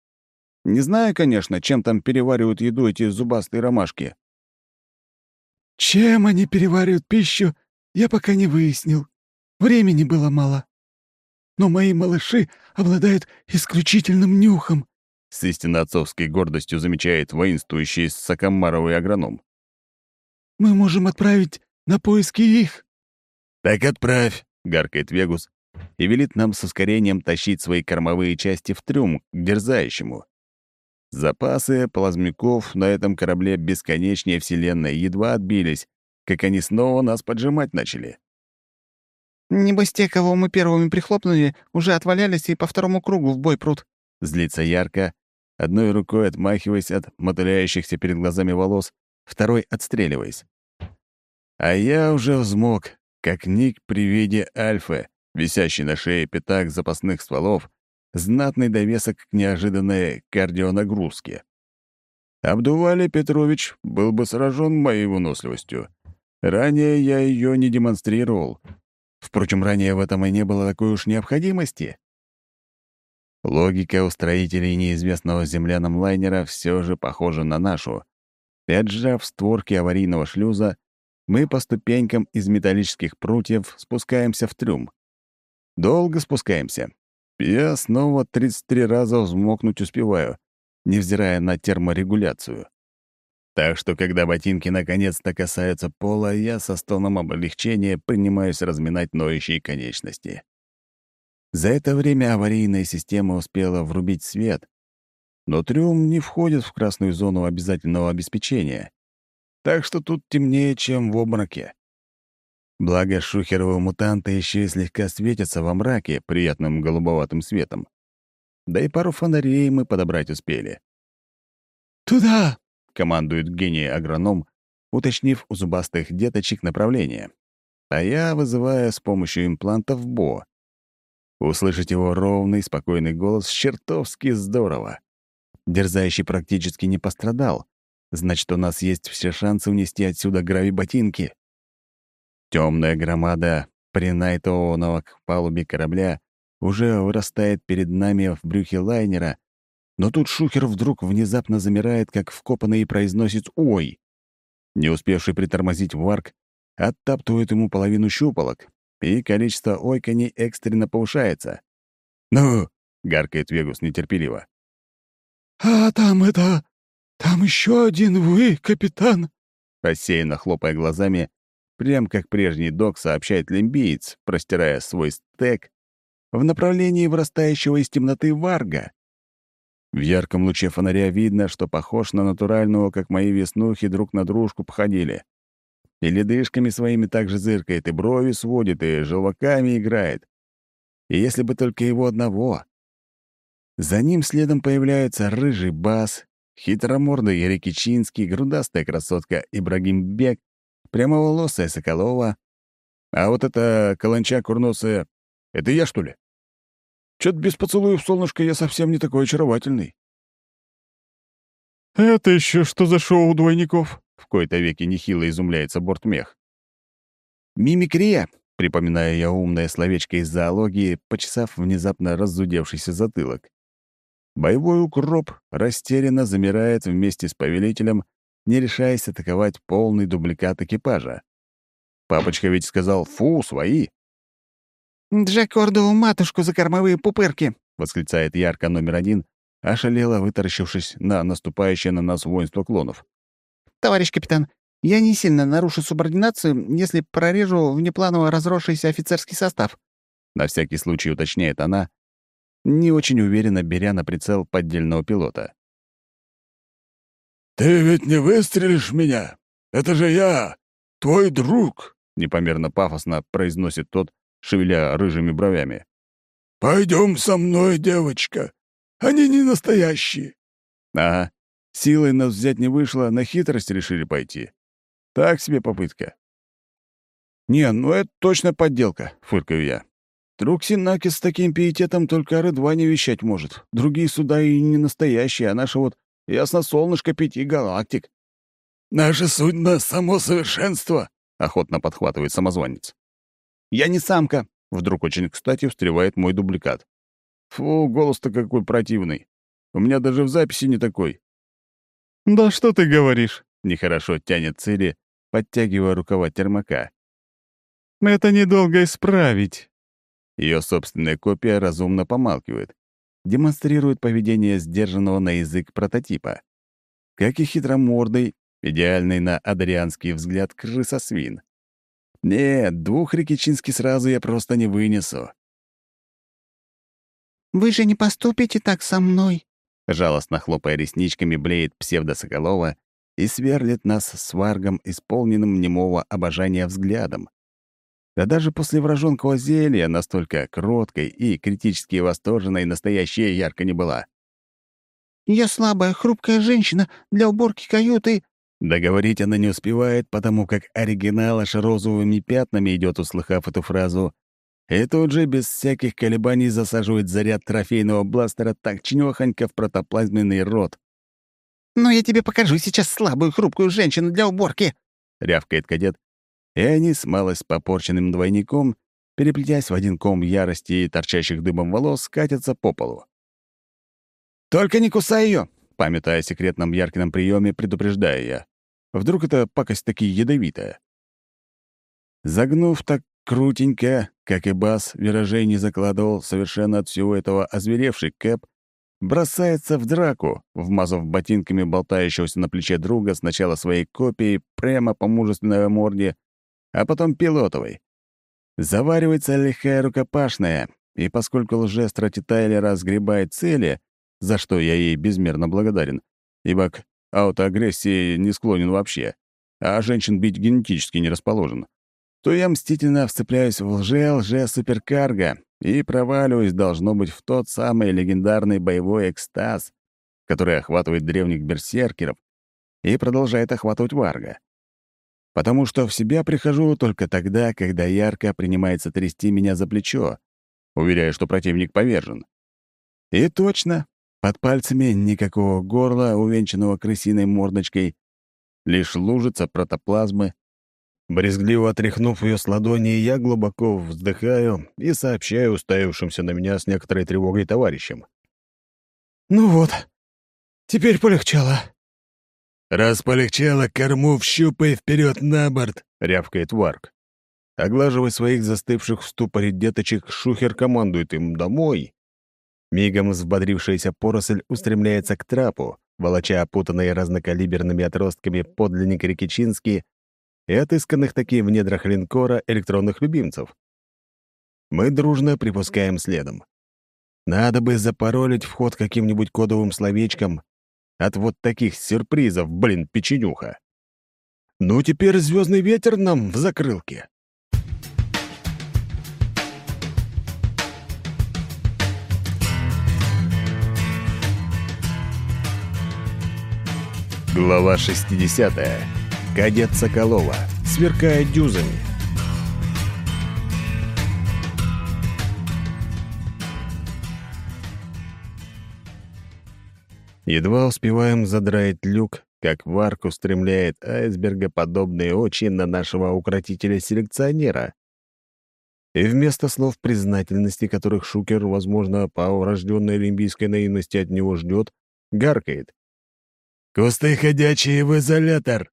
«Не знаю, конечно, чем там переваривают еду эти зубастые ромашки». «Чем они переваривают пищу, я пока не выяснил. Времени было мало. Но мои малыши обладают исключительным нюхом. С истинно отцовской гордостью замечает воинствующий Сакамаровый агроном. «Мы можем отправить на поиски их». «Так отправь», — гаркает Вегус и велит нам с ускорением тащить свои кормовые части в трюм к дерзающему. Запасы плазмяков на этом корабле бесконечнее Вселенной едва отбились, как они снова нас поджимать начали. «Небось, те, кого мы первыми прихлопнули, уже отвалялись и по второму кругу в бой прут», Злится ярко, одной рукой отмахиваясь от мотыляющихся перед глазами волос, второй отстреливаясь. А я уже взмок, как ник при виде альфы, висящий на шее пятак запасных стволов знатный довесок к неожиданной кардионагрузке. Обдували Петрович был бы сражен моей выносливостью. Ранее я ее не демонстрировал. Впрочем, ранее в этом и не было такой уж необходимости. Логика у строителей неизвестного землянам лайнера все же похожа на нашу. Отжав створки аварийного шлюза, мы по ступенькам из металлических прутьев спускаемся в трюм. Долго спускаемся. Я снова 33 раза взмокнуть успеваю, невзирая на терморегуляцию. Так что, когда ботинки наконец-то касаются пола, я со стоном облегчения принимаюсь разминать ноющие конечности. За это время аварийная система успела врубить свет, но трюм не входит в красную зону обязательного обеспечения, так что тут темнее, чем в обмороке. Благо, шухеровые мутанты еще и слегка светятся во мраке приятным голубоватым светом. Да и пару фонарей мы подобрать успели. «Туда!» — командует гений-агроном, уточнив у зубастых деточек направление. А я вызываю с помощью имплантов Бо. Услышать его ровный, спокойный голос чертовски здорово. Дерзающий практически не пострадал. Значит, у нас есть все шансы унести отсюда грави-ботинки. Темная громада принайтованного к палубе корабля уже вырастает перед нами в брюхе лайнера, но тут шухер вдруг внезапно замирает, как вкопанный, и произносит «Ой!». Не успевший притормозить варк оттаптывает ему половину щупалок, и количество ойканий экстренно повышается. «Ну!» — гаркает Вегус нетерпеливо. «А там это... Там еще один вы, капитан!» Рассеянно хлопая глазами, Прям как прежний док сообщает лимбиец, простирая свой стек в направлении вырастающего из темноты варга. В ярком луче фонаря видно, что похож на натурального, как мои веснухи друг на дружку походили. И ледышками своими также зыркает, и брови сводит, и желваками играет. И если бы только его одного. За ним следом появляются рыжий бас, хитромордый Рикичинский, грудастая красотка Ибрагим Бек прямоволосая Соколова. А вот эта каланча курносая — это я, что ли? Чё-то без поцелуев, солнышко, я совсем не такой очаровательный. «Это еще что за шоу двойников?» — в кои-то веки нехило изумляется бортмех. «Мимикрия», — припоминаю я умное словечко из зоологии, почесав внезапно разудевшийся затылок. Боевой укроп растерянно замирает вместе с повелителем не решаясь атаковать полный дубликат экипажа. Папочка ведь сказал «фу, свои». «Джекордову матушку за кормовые пупырки!» — восклицает ярко номер один, ошалело вытаращившись на наступающее на нас воинство клонов. «Товарищ капитан, я не сильно нарушу субординацию, если прорежу внепланово разросшийся офицерский состав», — на всякий случай уточняет она, не очень уверенно беря на прицел поддельного пилота. «Ты ведь не выстрелишь меня? Это же я, твой друг!» Непомерно пафосно произносит тот, шевеля рыжими бровями. «Пойдем со мной, девочка. Они не настоящие». «Ага. Силой нас взять не вышло, на хитрость решили пойти. Так себе попытка». «Не, ну это точно подделка», — фыркаю я. Друг Синаки с таким пиететом только о Рыдване вещать может. Другие суда и не настоящие, а наши вот Ясно, солнышко пяти галактик. «Наша судьба — само совершенство», — охотно подхватывает самозванец. «Я не самка», — вдруг очень кстати встревает мой дубликат. «Фу, голос-то какой противный. У меня даже в записи не такой». «Да что ты говоришь?» — нехорошо тянет Цири, подтягивая рукава термака. «Это недолго исправить». Ее собственная копия разумно помалкивает демонстрирует поведение сдержанного на язык прототипа. Как и хитромордый, идеальный на адрианский взгляд крысосвин. Нет, двух Рикичински сразу я просто не вынесу. «Вы же не поступите так со мной?» Жалостно хлопая ресничками, блеет псевдосоколова и сверлит нас с варгом, исполненным немого обожания взглядом. Да даже после вражонкого зелья настолько кроткой и критически восторженной настоящая ярко не была. «Я слабая, хрупкая женщина для уборки каюты...» Договорить она не успевает, потому как оригинал аж розовыми пятнами идет, услыхав эту фразу, и тут же без всяких колебаний засаживает заряд трофейного бластера так чинёхонько в протоплазменный рот. «Ну, я тебе покажу сейчас слабую, хрупкую женщину для уборки!» — рявкает кадет, и они с малость попорченным двойником, переплетясь в один ком ярости и торчащих дыбом волос, скатятся по полу. «Только не кусай ее!» — памятая о секретном Яркином приеме, предупреждаю я. Вдруг эта пакость таки ядовитая. Загнув так крутенько, как и бас, виражей не закладывал совершенно от всего этого озверевший Кэп, бросается в драку, вмазав ботинками болтающегося на плече друга сначала своей копией прямо по мужественной морде, а потом пилотовой. Заваривается лихая рукопашная, и поскольку лжестроти Тайлера сгребает цели, за что я ей безмерно благодарен, ибо к аутоагрессии не склонен вообще, а женщин бить генетически не расположен, то я мстительно вцепляюсь в лже-лже-суперкарго и проваливаюсь, должно быть, в тот самый легендарный боевой экстаз, который охватывает древних берсеркеров и продолжает охватывать Варга. Потому что в себя прихожу только тогда, когда ярко принимается трясти меня за плечо, уверяя, что противник повержен. И точно, под пальцами никакого горла, увенчанного крысиной мордочкой, лишь лужица протоплазмы, Брезгливо отряхнув ее с ладони, я глубоко вздыхаю и сообщаю уставившимся на меня с некоторой тревогой товарищам. «Ну вот, теперь полегчало». «Раз полегчало, корму вщупай вперед на борт», — рявкает Варк. Оглаживая своих застывших в ступоре деточек, Шухер командует им «домой». Мигом взбодрившаяся поросль устремляется к трапу, волоча опутанные разнокалиберными отростками подлинник Рикичинский и отысканных такие в недрах линкора электронных любимцев. Мы дружно припускаем следом. Надо бы запаролить вход каким-нибудь кодовым словечком от вот таких сюрпризов, блин, печенюха. Ну, теперь звездный ветер нам в закрылке. Глава 60. Кадет Соколова, сверкая дюзами. Едва успеваем задраить люк, как Варк устремляет айсбергоподобные очи на нашего укротителя-селекционера. И вместо слов признательности, которых Шукер, возможно, по урожденной олимпийской наивности от него ждет, гаркает. «Кусты ходячие в изолятор!»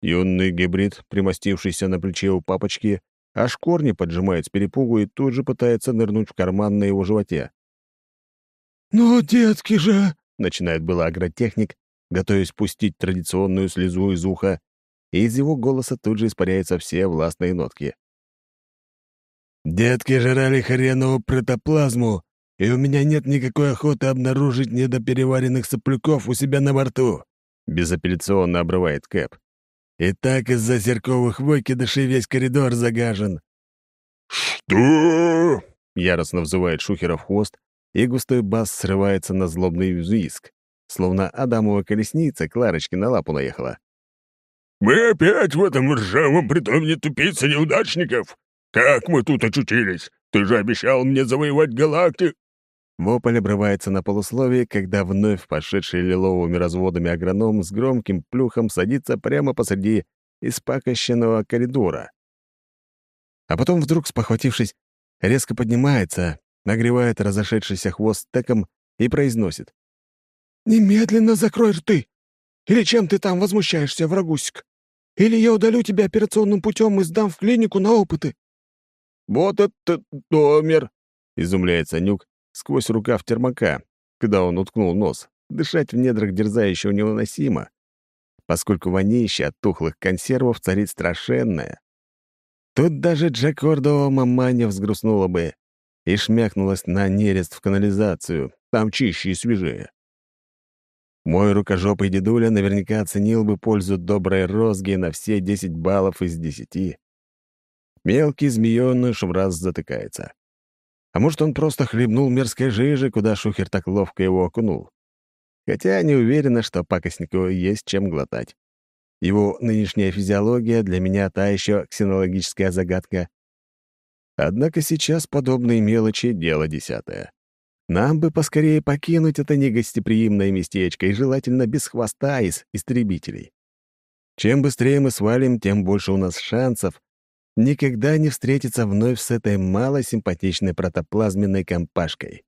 Юный гибрид, примостившийся на плече у папочки, аж корни поджимает с перепугу и тут же пытается нырнуть в карман на его животе. «Ну, детки же!» — начинает было агротехник, готовясь пустить традиционную слезу из уха, и из его голоса тут же испаряются все властные нотки. «Детки жрали хренову протоплазму, и у меня нет никакой охоты обнаружить недопереваренных соплюков у себя на борту», — безапелляционно обрывает Кэп. И так из-за зерковых выкидышей весь коридор загажен». «Что?» — яростно взывает Шухера в хвост, и густой бас срывается на злобный визг, словно Адамова колесница Кларочки на лапу наехала. «Мы опять в этом ржавом притоне тупицы неудачников? Как мы тут очутились? Ты же обещал мне завоевать галактику!» Вопль обрывается на полусловие, когда вновь пошедший лиловыми разводами агроном с громким плюхом садится прямо посреди испакощенного коридора. А потом вдруг, спохватившись, резко поднимается, нагревает разошедшийся хвост стеком и произносит. «Немедленно закрой рты! Или чем ты там возмущаешься, врагусик? Или я удалю тебя операционным путем и сдам в клинику на опыты!» «Вот это номер!» — изумляется Нюк, сквозь рукав термака, когда он уткнул нос. Дышать в недрах дерзающего невыносимо, поскольку вонище от тухлых консервов царит страшенное. Тут даже Джакордова маманя взгрустнула бы и шмякнулась на нерест в канализацию, там чище и свежее. Мой рукожопый дедуля наверняка оценил бы пользу доброй розги на все 10 баллов из 10. Мелкий змеёныш в раз затыкается. А может, он просто хлебнул мерзкой жижи, куда Шухер так ловко его окунул. Хотя не уверена, что пакостнику есть чем глотать. Его нынешняя физиология для меня та еще ксенологическая загадка. Однако сейчас подобные мелочи — дело десятое. Нам бы поскорее покинуть это негостеприимное местечко и желательно без хвоста из истребителей. Чем быстрее мы свалим, тем больше у нас шансов никогда не встретиться вновь с этой малосимпатичной протоплазменной компашкой.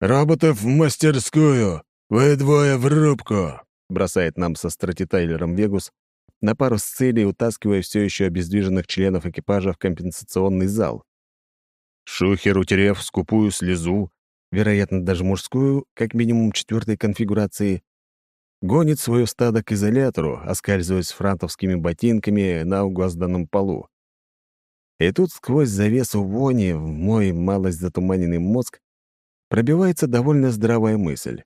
«Роботов в мастерскую! Вы двое в рубку!» бросает нам со стратитайлером Вегус, на пару с целей утаскивая все еще обездвиженных членов экипажа в компенсационный зал. Шухер, утерев скупую слезу, вероятно, даже мужскую, как минимум четвертой конфигурации, гонит свое стадо к изолятору, оскальзываясь франтовскими ботинками на угвозданном полу. И тут сквозь завесу вони в мой малость затуманенный мозг пробивается довольно здравая мысль.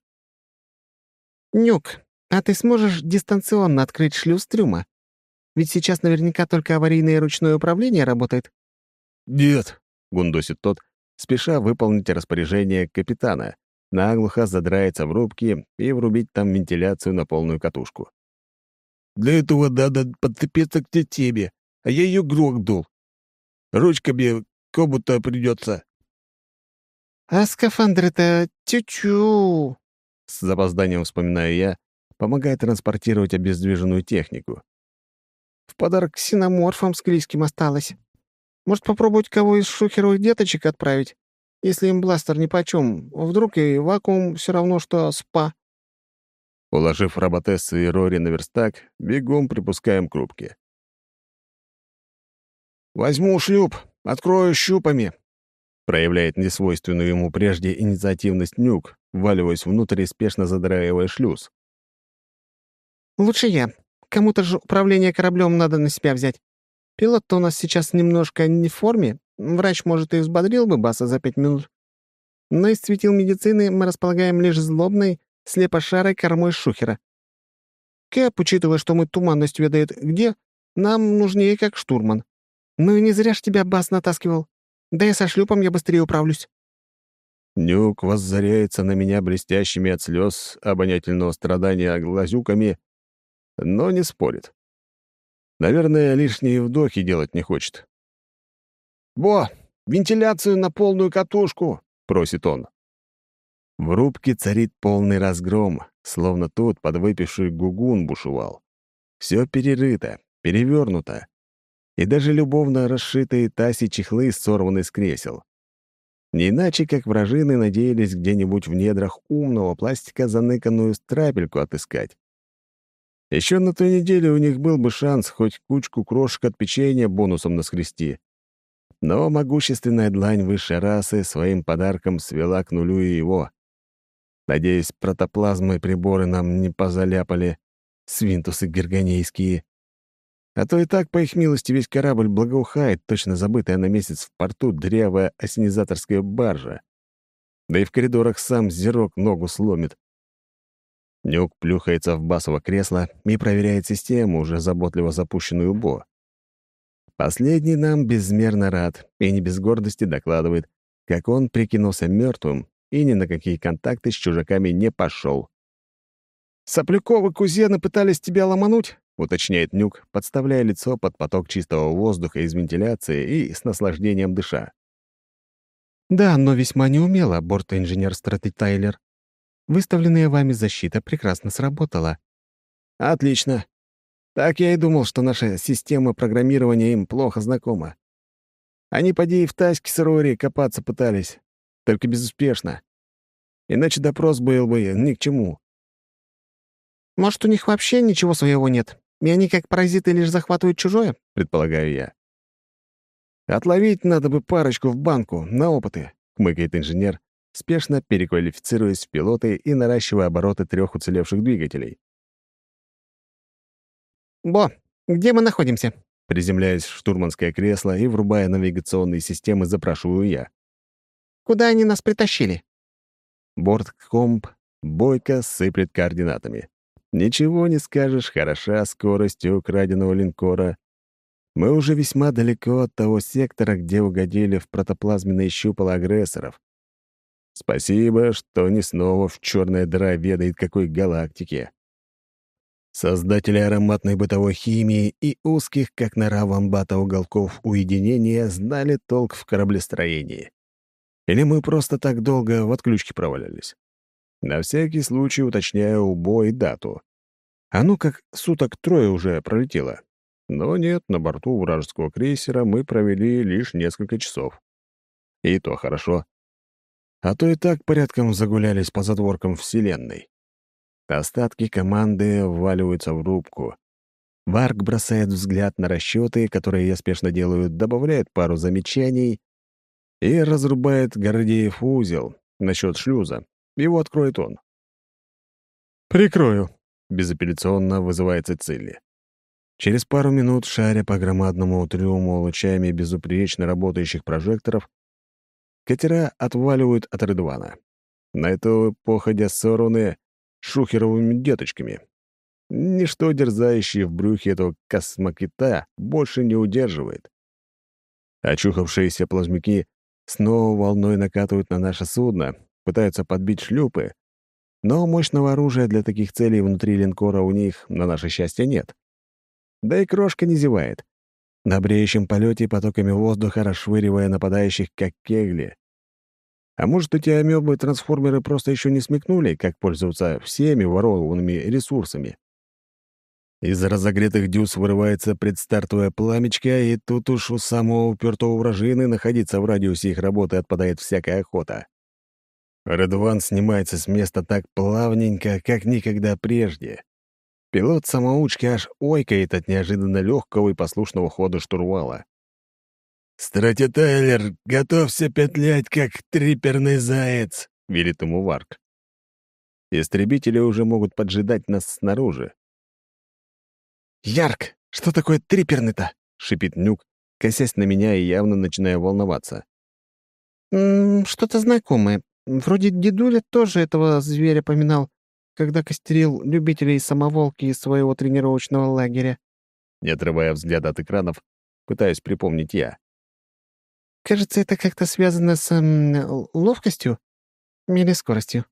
«Нюк, а ты сможешь дистанционно открыть шлюз трюма? Ведь сейчас наверняка только аварийное ручное управление работает». «Нет», — гундосит тот, спеша выполнить распоряжение капитана, наглухо задрается в рубке и врубить там вентиляцию на полную катушку. «Для этого надо подцепиться к тебе, а я ее грохнул. Ручками кому-то придется. «А скафандр-то тю-тю!» С запозданием вспоминаю я, помогая транспортировать обездвиженную технику. «В подарок ксеноморфам склизким осталось. Может, попробовать кого из шухеровых деточек отправить? Если им бластер нипочем, вдруг и вакуум все равно, что спа». Уложив роботессы и Рори на верстак, бегом припускаем к рубке. «Возьму шлюп, открою щупами», проявляет несвойственную ему прежде инициативность нюк, вваливаясь внутрь и спешно задраивая шлюз. «Лучше я. Кому-то же управление кораблем надо на себя взять. Пилот-то у нас сейчас немножко не в форме. Врач, может, и взбодрил бы Баса за пять минут. Но из светил медицины мы располагаем лишь злобной, слепошарой кормой шухера. Кэп, учитывая, что мы туманность ведает где, нам нужнее как штурман. Ну и не зря ж тебя Бас натаскивал. Да и со шлюпом я быстрее управлюсь». Нюк воззаряется на меня блестящими от слез обонятельного страдания глазюками, но не спорит. Наверное, лишние вдохи делать не хочет. «Бо, вентиляцию на полную катушку!» — просит он. В рубке царит полный разгром, словно тут подвыпивший гугун бушевал. Все перерыто, перевернуто и даже любовно расшитые таси чехлы сорваны с кресел. Не иначе, как вражины надеялись где-нибудь в недрах умного пластика заныканную страпельку отыскать. Еще на той неделе у них был бы шанс хоть кучку крошек от печенья бонусом наскрести. Но могущественная длань высшей расы своим подарком свела к нулю и его. Надеюсь, протоплазмы и приборы нам не позаляпали, свинтусы герганейские. А то и так, по их милости, весь корабль благоухает, точно забытая на месяц в порту дрявая осенизаторская баржа. Да и в коридорах сам Зерок ногу сломит. Нюк плюхается в басово кресло и проверяет систему, уже заботливо запущенную Бо. Последний нам безмерно рад и не без гордости докладывает, как он прикинулся мертвым и ни на какие контакты с чужаками не пошел. «Сопляковы кузены пытались тебя ломануть?» — уточняет Нюк, подставляя лицо под поток чистого воздуха из вентиляции и с наслаждением дыша. «Да, но весьма неумело, борт-инженер Стратитайлер. Выставленная вами защита прекрасно сработала». «Отлично. Так я и думал, что наша система программирования им плохо знакома. Они, поди, и в таське с Рори копаться пытались, только безуспешно. Иначе допрос был бы ни к чему». «Может, у них вообще ничего своего нет?» И они, как паразиты, лишь захватывают чужое?» — предполагаю я. «Отловить надо бы парочку в банку, на опыты», — хмыкает инженер, спешно переквалифицируясь в пилоты и наращивая обороты трех уцелевших двигателей. «Бо, где мы находимся?» Приземляясь в штурманское кресло и врубая навигационные системы, запрашиваю я. «Куда они нас притащили?» Борткомп бойко сыплет координатами. Ничего не скажешь, хороша скорость украденного линкора. Мы уже весьма далеко от того сектора, где угодили в протоплазменные щупала агрессоров. Спасибо, что не снова в черная дыра ведает какой галактике. Создатели ароматной бытовой химии и узких, как нора вамбата, уголков уединения знали толк в кораблестроении. Или мы просто так долго в отключке провалялись? На всякий случай уточняю убой дату. А ну как суток трое уже пролетело. Но нет, на борту вражеского крейсера мы провели лишь несколько часов. И то хорошо. А то и так порядком загулялись по затворкам Вселенной. Остатки команды вваливаются в рубку. Варк бросает взгляд на расчеты, которые я спешно делаю, добавляет пару замечаний и разрубает Гордеев узел насчет шлюза. Его откроет он. «Прикрою», — безапелляционно вызывается Цилли. Через пару минут, шаря по громадному трюму лучами безупречно работающих прожекторов, катера отваливают от Редвана. На это походя сорваны шухеровыми деточками. Ничто дерзающее в брюхе этого космокита больше не удерживает. Очухавшиеся плазмяки снова волной накатывают на наше судно, пытаются подбить шлюпы, но мощного оружия для таких целей внутри линкора у них, на наше счастье, нет. Да и крошка не зевает. На бреющем полете потоками воздуха расшвыривая нападающих, как кегли. А может, эти амебы-трансформеры просто еще не смекнули, как пользоваться всеми ворованными ресурсами? Из разогретых дюз вырывается предстартовая пламечка, и тут уж у самого упертого вражины находиться в радиусе их работы отпадает всякая охота. Редван снимается с места так плавненько, как никогда прежде. Пилот самоучки аж ойкает от неожиданно легкого и послушного хода штурвала. «Страти Тайлер, готовься петлять, как триперный заяц», — велит ему Варк. Истребители уже могут поджидать нас снаружи. «Ярк, что такое триперный-то?» — шипит Нюк, косясь на меня и явно начиная волноваться. «Что-то знакомое. Вроде дедуля тоже этого зверя поминал, когда костерил любителей самоволки из своего тренировочного лагеря». Не отрывая взгляда от экранов, пытаюсь припомнить я. Кажется, это как-то связано с эм, ловкостью или скоростью.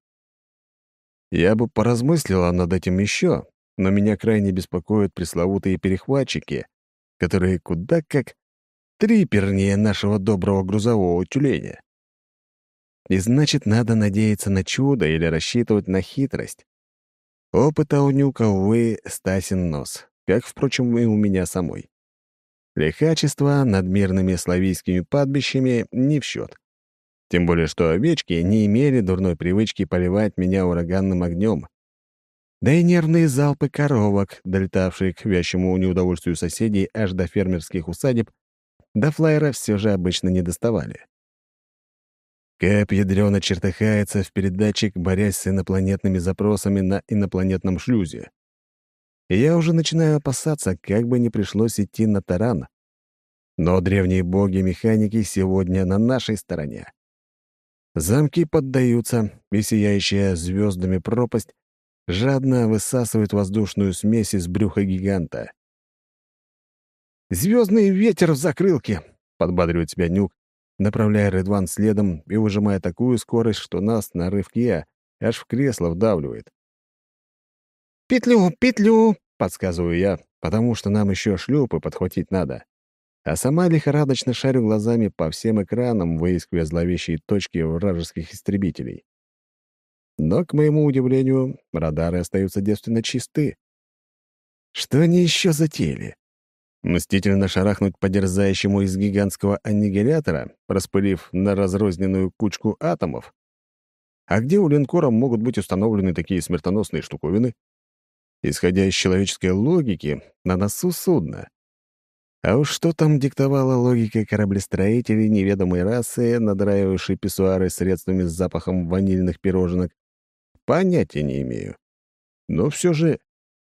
Я бы поразмыслила над этим еще, но меня крайне беспокоят пресловутые перехватчики, которые куда как трипернее нашего доброго грузового тюленя. И значит, надо надеяться на чудо или рассчитывать на хитрость. Опыта у Нюка, увы, стасен нос, как, впрочем, и у меня самой. Лихачество над мирными славийскими падбищами не в счет. Тем более, что овечки не имели дурной привычки поливать меня ураганным огнем. Да и нервные залпы коровок, долетавшие к вящему неудовольствию соседей аж до фермерских усадеб, до флайера все же обычно не доставали. Кэп ядрёно чертыхается в передатчик, борясь с инопланетными запросами на инопланетном шлюзе и я уже начинаю опасаться, как бы не пришлось идти на таран. Но древние боги-механики сегодня на нашей стороне. Замки поддаются, и сияющая звездами пропасть жадно высасывает воздушную смесь из брюха гиганта. «Звездный ветер в закрылке!» — подбадривает себя Нюк, направляя Редван следом и выжимая такую скорость, что нас на рывке аж в кресло вдавливает. «Петлю, петлю!» подсказываю я, потому что нам еще шлюпы подхватить надо. А сама лихорадочно шарю глазами по всем экранам, выискивая зловещие точки вражеских истребителей. Но, к моему удивлению, радары остаются девственно чисты. Что они еще затеяли? Мстительно шарахнуть по дерзающему из гигантского аннигилятора, распылив на разрозненную кучку атомов? А где у линкора могут быть установлены такие смертоносные штуковины? исходя из человеческой логики, на носу судна. А уж что там диктовала логика кораблестроителей неведомой расы, надраивавшей писсуары средствами с запахом ванильных пироженок, понятия не имею. Но все же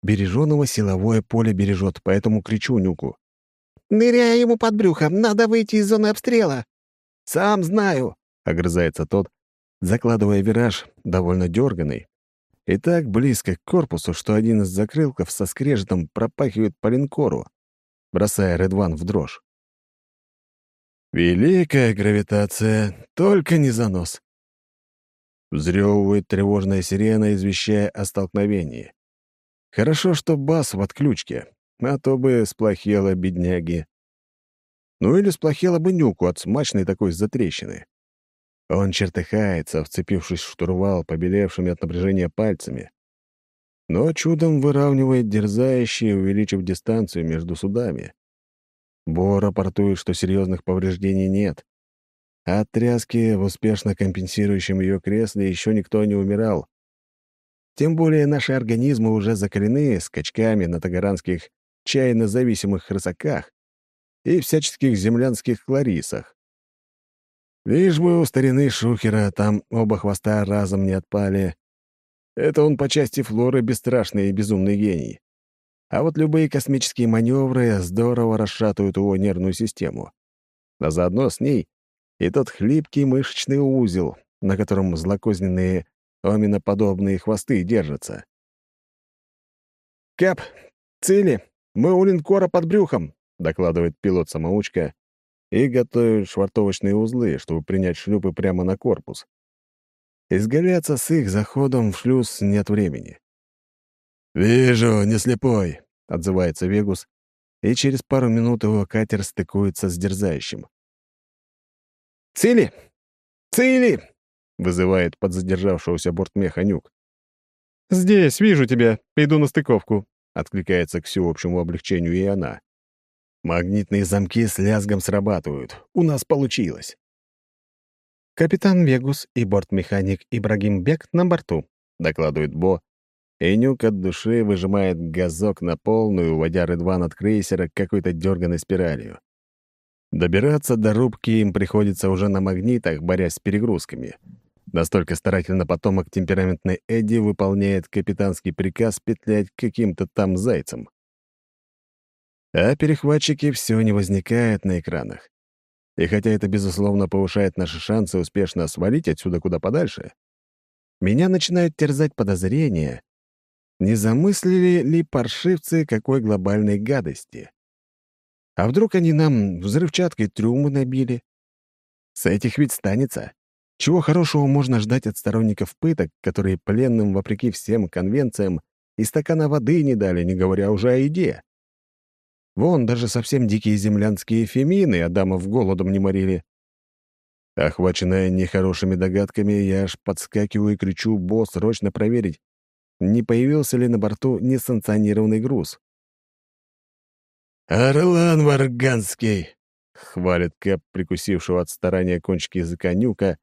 береженого силовое поле бережет, поэтому кричу Нюку. «Ныряй ему под брюхо, надо выйти из зоны обстрела!» «Сам знаю!» — огрызается тот, закладывая вираж, довольно дерганный, и так близко к корпусу, что один из закрылков со скрежетом пропахивает по линкору, бросая Редван в дрожь. Великая гравитация, только не занос. Взрёвывает тревожная сирена, извещая о столкновении. Хорошо, что бас в отключке, а то бы сплохело бедняги. Ну или сплохело бы нюку от смачной такой затрещины. Он чертыхается, вцепившись в штурвал, побелевшими от напряжения пальцами. Но чудом выравнивает дерзающие, увеличив дистанцию между судами. Бо рапортует, что серьезных повреждений нет. А от тряски в успешно компенсирующем ее кресле еще никто не умирал. Тем более наши организмы уже закалены скачками на тагаранских чайно-зависимых рысаках и всяческих землянских кларисах. Лишь бы у старины Шухера там оба хвоста разом не отпали. Это он по части флоры бесстрашный и безумный гений. А вот любые космические маневры здорово расшатывают его нервную систему. А заодно с ней и тот хлипкий мышечный узел, на котором злокозненные оминоподобные хвосты держатся. «Кэп, цели! Мы у линкора под брюхом!» — докладывает пилот-самоучка и готовит швартовочные узлы, чтобы принять шлюпы прямо на корпус. Изгаляться с их заходом в шлюз нет времени. «Вижу, не слепой», — отзывается Вегус, и через пару минут его катер стыкуется с дерзающим. «Цели! Цели!» — вызывает подзадержавшегося бортмеха Нюк. «Здесь, вижу тебя. Иду на стыковку», — откликается к всеобщему облегчению и она. Магнитные замки с лязгом срабатывают. У нас получилось. «Капитан Вегус и бортмеханик Ибрагим Бек на борту», — докладывает Бо, и Нюк от души выжимает газок на полную, уводя Редван от крейсера какой-то дерганой спиралью. Добираться до рубки им приходится уже на магнитах, борясь с перегрузками. Настолько старательно потомок темпераментной Эдди выполняет капитанский приказ петлять каким-то там зайцем. А перехватчики все не возникают на экранах. И хотя это, безусловно, повышает наши шансы успешно свалить отсюда куда подальше, меня начинают терзать подозрения, не замыслили ли паршивцы какой глобальной гадости. А вдруг они нам взрывчаткой трюмы набили? С этих ведь станется. Чего хорошего можно ждать от сторонников пыток, которые пленным, вопреки всем конвенциям, и стакана воды не дали, не говоря уже о еде? Вон даже совсем дикие землянские фемины Адамов голодом не морили. Охваченная нехорошими догадками, я аж подскакиваю и кричу «Босс, срочно проверить, не появился ли на борту несанкционированный груз». «Орлан Варганский!» — хвалит Кэп, прикусившего от старания кончики языка нюка,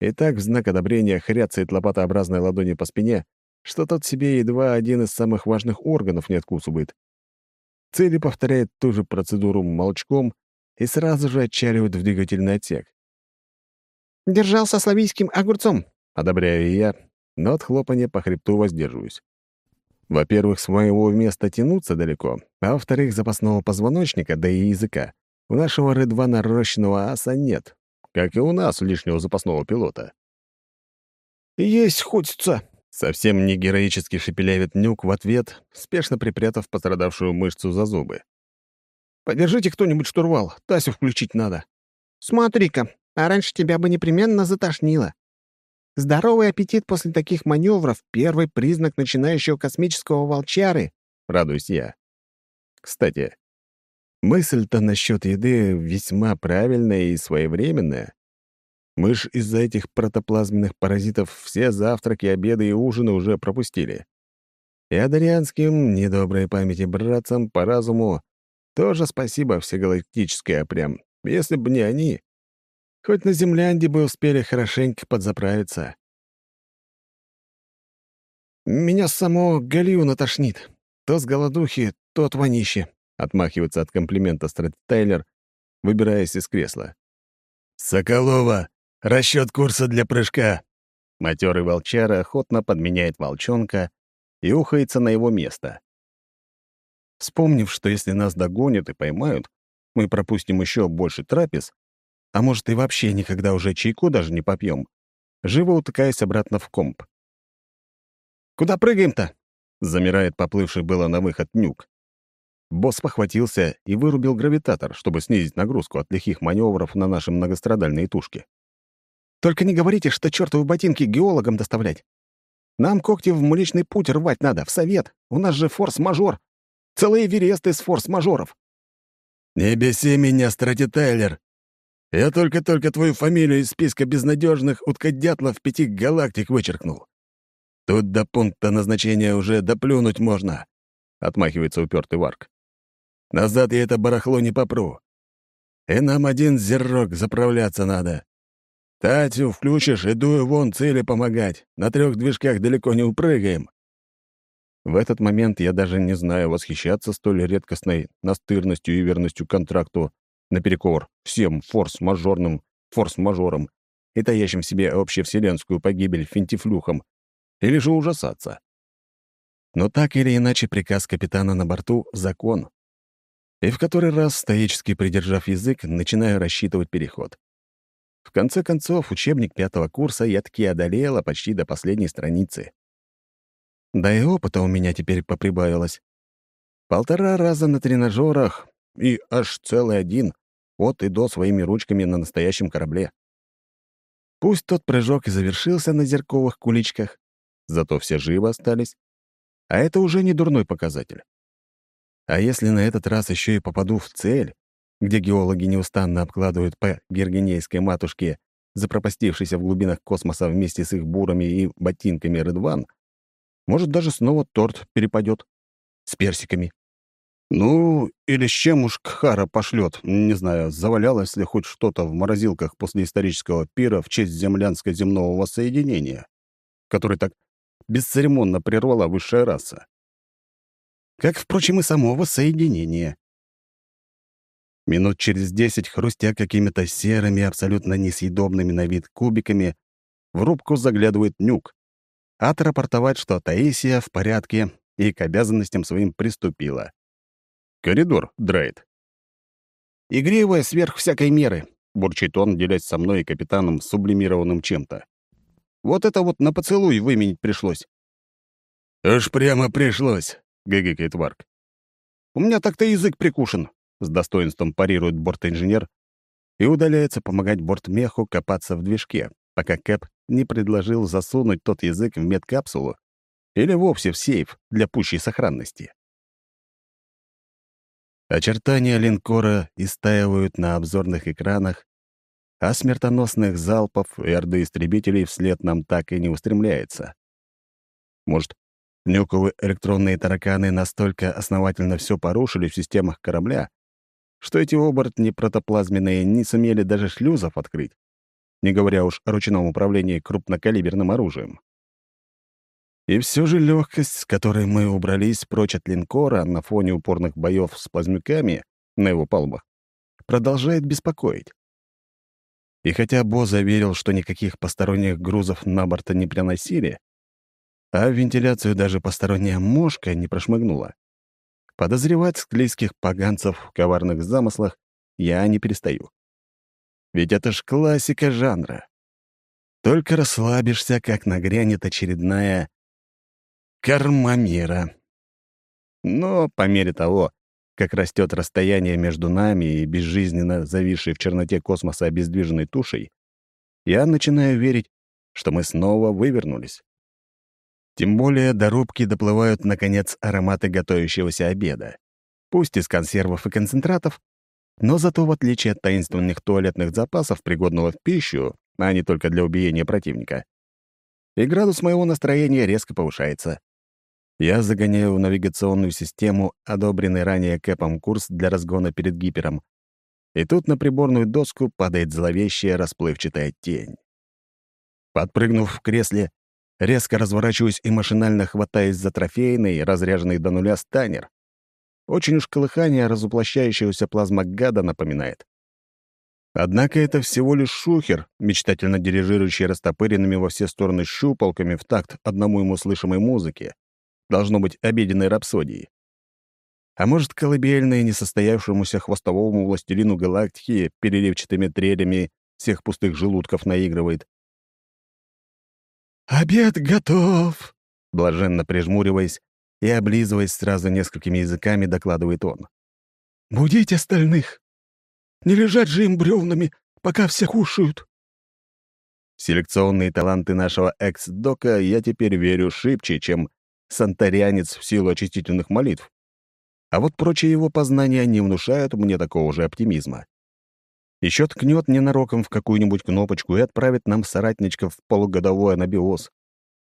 и так в знак одобрения хряцает лопатообразной ладони по спине, что тот себе едва один из самых важных органов не откусывает. Цели повторяет ту же процедуру молчком и сразу же отчаливает в двигательный отсек. «Держался славийским огурцом», — одобряю я, но от хлопания по хребту воздерживаюсь. Во-первых, с моего места тянуться далеко, а во-вторых, запасного позвоночника, да и языка, у нашего Редвана рощного аса нет, как и у нас лишнего запасного пилота. «Есть хочется», — совсем не героически шепелявит Нюк в ответ, спешно припрятав пострадавшую мышцу за зубы. «Подержите кто-нибудь штурвал, Тасю включить надо». «Смотри-ка, а раньше тебя бы непременно затошнило. Здоровый аппетит после таких маневров — первый признак начинающего космического волчары», — радуюсь я. Кстати, мысль-то насчет еды весьма правильная и своевременная. Мы ж из-за этих протоплазменных паразитов все завтраки, обеды и ужины уже пропустили. И адарианским, недоброй памяти братцам по разуму, тоже спасибо всегалактическое прям. Если бы не они, Хоть на землянде бы успели хорошенько подзаправиться. «Меня само Галиуна тошнит. То с голодухи, то от вонищи», — отмахивается от комплимента Стрэттайлер, выбираясь из кресла. «Соколова, расчет курса для прыжка!» Матерый волчара охотно подменяет волчонка и ухается на его место. Вспомнив, что если нас догонят и поймают, мы пропустим еще больше трапез, а может, и вообще никогда уже чайку даже не попьем, живо утыкаясь обратно в комп. «Куда прыгаем-то?» — замирает поплывший было на выход нюк. Босс похватился и вырубил гравитатор, чтобы снизить нагрузку от лихих маневров на наши многострадальные тушки. «Только не говорите, что чертовы ботинки геологам доставлять. Нам когти в Млечный Путь рвать надо, в совет. У нас же форс-мажор. Целые вересты из форс-мажоров». «Не беси меня, стратитайлер. Я только-только твою фамилию из списка безнадежных уткодятлов пяти галактик вычеркнул. Тут до пункта назначения уже доплюнуть можно», — отмахивается упертый Варк. «Назад я это барахло не попру. И нам один зеррок заправляться надо. Татю включишь, иду вон цели помогать. На трех движках далеко не упрыгаем». В этот момент я даже не знаю, восхищаться столь редкостной настырностью и верностью контракту наперекор всем форс-мажорным форс-мажорам и таящим в себе общевселенскую погибель финтифлюхам, или же ужасаться. Но так или иначе приказ капитана на борту — закон. И в который раз, стоически придержав язык, начинаю рассчитывать переход. В конце концов, учебник пятого курса я таки одолела почти до последней страницы. Да и опыта у меня теперь поприбавилось. Полтора раза на тренажерах и аж целый один от и до своими ручками на настоящем корабле. Пусть тот прыжок и завершился на зерковых куличках, зато все живы остались, а это уже не дурной показатель. А если на этот раз еще и попаду в цель, где геологи неустанно обкладывают по гергенейской матушке, запропастившейся в глубинах космоса вместе с их бурами и ботинками Рыдван, может, даже снова торт перепадет с персиками. Ну, или с чем уж Кхара пошлет, не знаю, завалялось ли хоть что-то в морозилках после исторического пира в честь землянско-земного воссоединения, который так бесцеремонно прервала высшая раса. Как, впрочем, и само воссоединение. Минут через десять, хрустя какими-то серыми, абсолютно несъедобными на вид кубиками, в рубку заглядывает нюк, отрапортовать, что Таисия в порядке и к обязанностям своим приступила. Коридор, Дрейд. «Игривая сверх всякой меры», — бурчит он, делясь со мной и капитаном сублимированным чем-то. «Вот это вот на поцелуй выменить пришлось». «Уж прямо пришлось», — гыгикает Варк. «У меня так-то язык прикушен», — с достоинством парирует бортинженер и удаляется помогать бортмеху копаться в движке, пока Кэп не предложил засунуть тот язык в медкапсулу или вовсе в сейф для пущей сохранности. Очертания линкора истаивают на обзорных экранах, а смертоносных залпов и орды истребителей вслед нам так и не устремляется. Может, нюковые электронные тараканы настолько основательно все порушили в системах корабля, что эти оборотни протоплазменные не сумели даже шлюзов открыть, не говоря уж о ручном управлении крупнокалиберным оружием. И все же легкость, с которой мы убрались прочь от линкора на фоне упорных боев с плазмюками на его палубах, продолжает беспокоить. И хотя Бо заверил, что никаких посторонних грузов на борта не приносили, а в вентиляцию даже посторонняя мошка не прошмыгнула, подозревать склейских поганцев в коварных замыслах я не перестаю. Ведь это ж классика жанра. Только расслабишься, как нагрянет очередная Корма. Но по мере того, как растет расстояние между нами и безжизненно зависшей в черноте космоса обездвиженной тушей, я начинаю верить, что мы снова вывернулись. Тем более до рубки доплывают, наконец, ароматы готовящегося обеда. Пусть из консервов и концентратов, но зато, в отличие от таинственных туалетных запасов, пригодного в пищу, а не только для убиения противника, и градус моего настроения резко повышается. Я загоняю в навигационную систему одобренный ранее Кэпом курс для разгона перед гипером. И тут на приборную доску падает зловещая расплывчатая тень. Подпрыгнув в кресле, резко разворачиваюсь и машинально хватаюсь за трофейный, разряженный до нуля станер. Очень уж колыхание разуплощающегося плазмогада напоминает. Однако это всего лишь шухер, мечтательно дирижирующий растопыренными во все стороны щупалками в такт одному ему слышимой музыки должно быть обеденной рапсодией. А может, колыбельной несостоявшемуся хвостовому властелину галактики переливчатыми трелями всех пустых желудков наигрывает. «Обед готов!» Блаженно прижмуриваясь и облизываясь сразу несколькими языками, докладывает он. «Будить остальных! Не лежать же им бревнами, пока все кушают!» Селекционные таланты нашего экс-дока я теперь верю шибче, чем санторианец в силу очистительных молитв. А вот прочие его познания не внушают мне такого же оптимизма. Еще ткнет ненароком в какую-нибудь кнопочку и отправит нам соратничков в полугодовой анабиоз.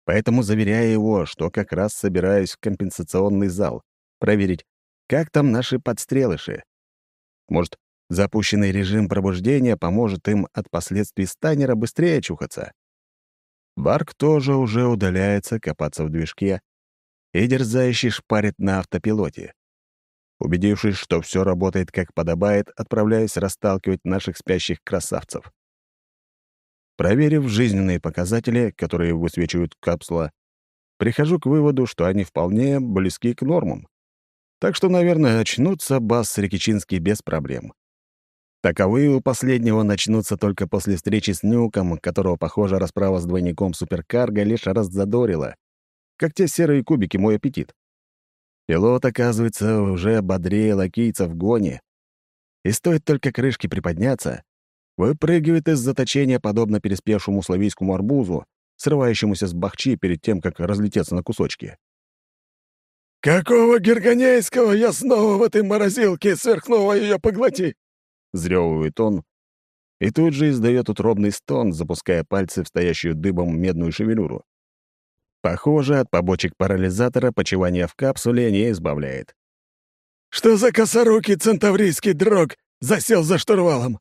Поэтому заверяю его, что как раз собираюсь в компенсационный зал, проверить, как там наши подстрелыши. Может, запущенный режим пробуждения поможет им от последствий станера быстрее очухаться. Барк тоже уже удаляется копаться в движке, и дерзающий шпарит на автопилоте. Убедившись, что все работает как подобает, отправляюсь расталкивать наших спящих красавцев. Проверив жизненные показатели, которые высвечивают капсула, прихожу к выводу, что они вполне близки к нормам. Так что, наверное, очнутся Бас Рикичинский без проблем. Таковые у последнего начнутся только после встречи с Нюком, которого, похоже, расправа с двойником суперкарга лишь раззадорила, как те серые кубики мой аппетит. Пилот, оказывается, уже бодрее лакейца в гоне. И стоит только крышке приподняться, выпрыгивает из заточения, подобно переспевшему славийскому арбузу, срывающемуся с бахчи перед тем, как разлететься на кусочки. «Какого гергонейского я снова в этой морозилке, сверхнового ее поглоти!» — зрёвывает он, и тут же издает утробный стон, запуская пальцы в стоящую дыбом медную шевелюру. Похоже, от побочек парализатора почивание в капсуле не избавляет. «Что за косорукий центаврийский дрог засел за штурвалом?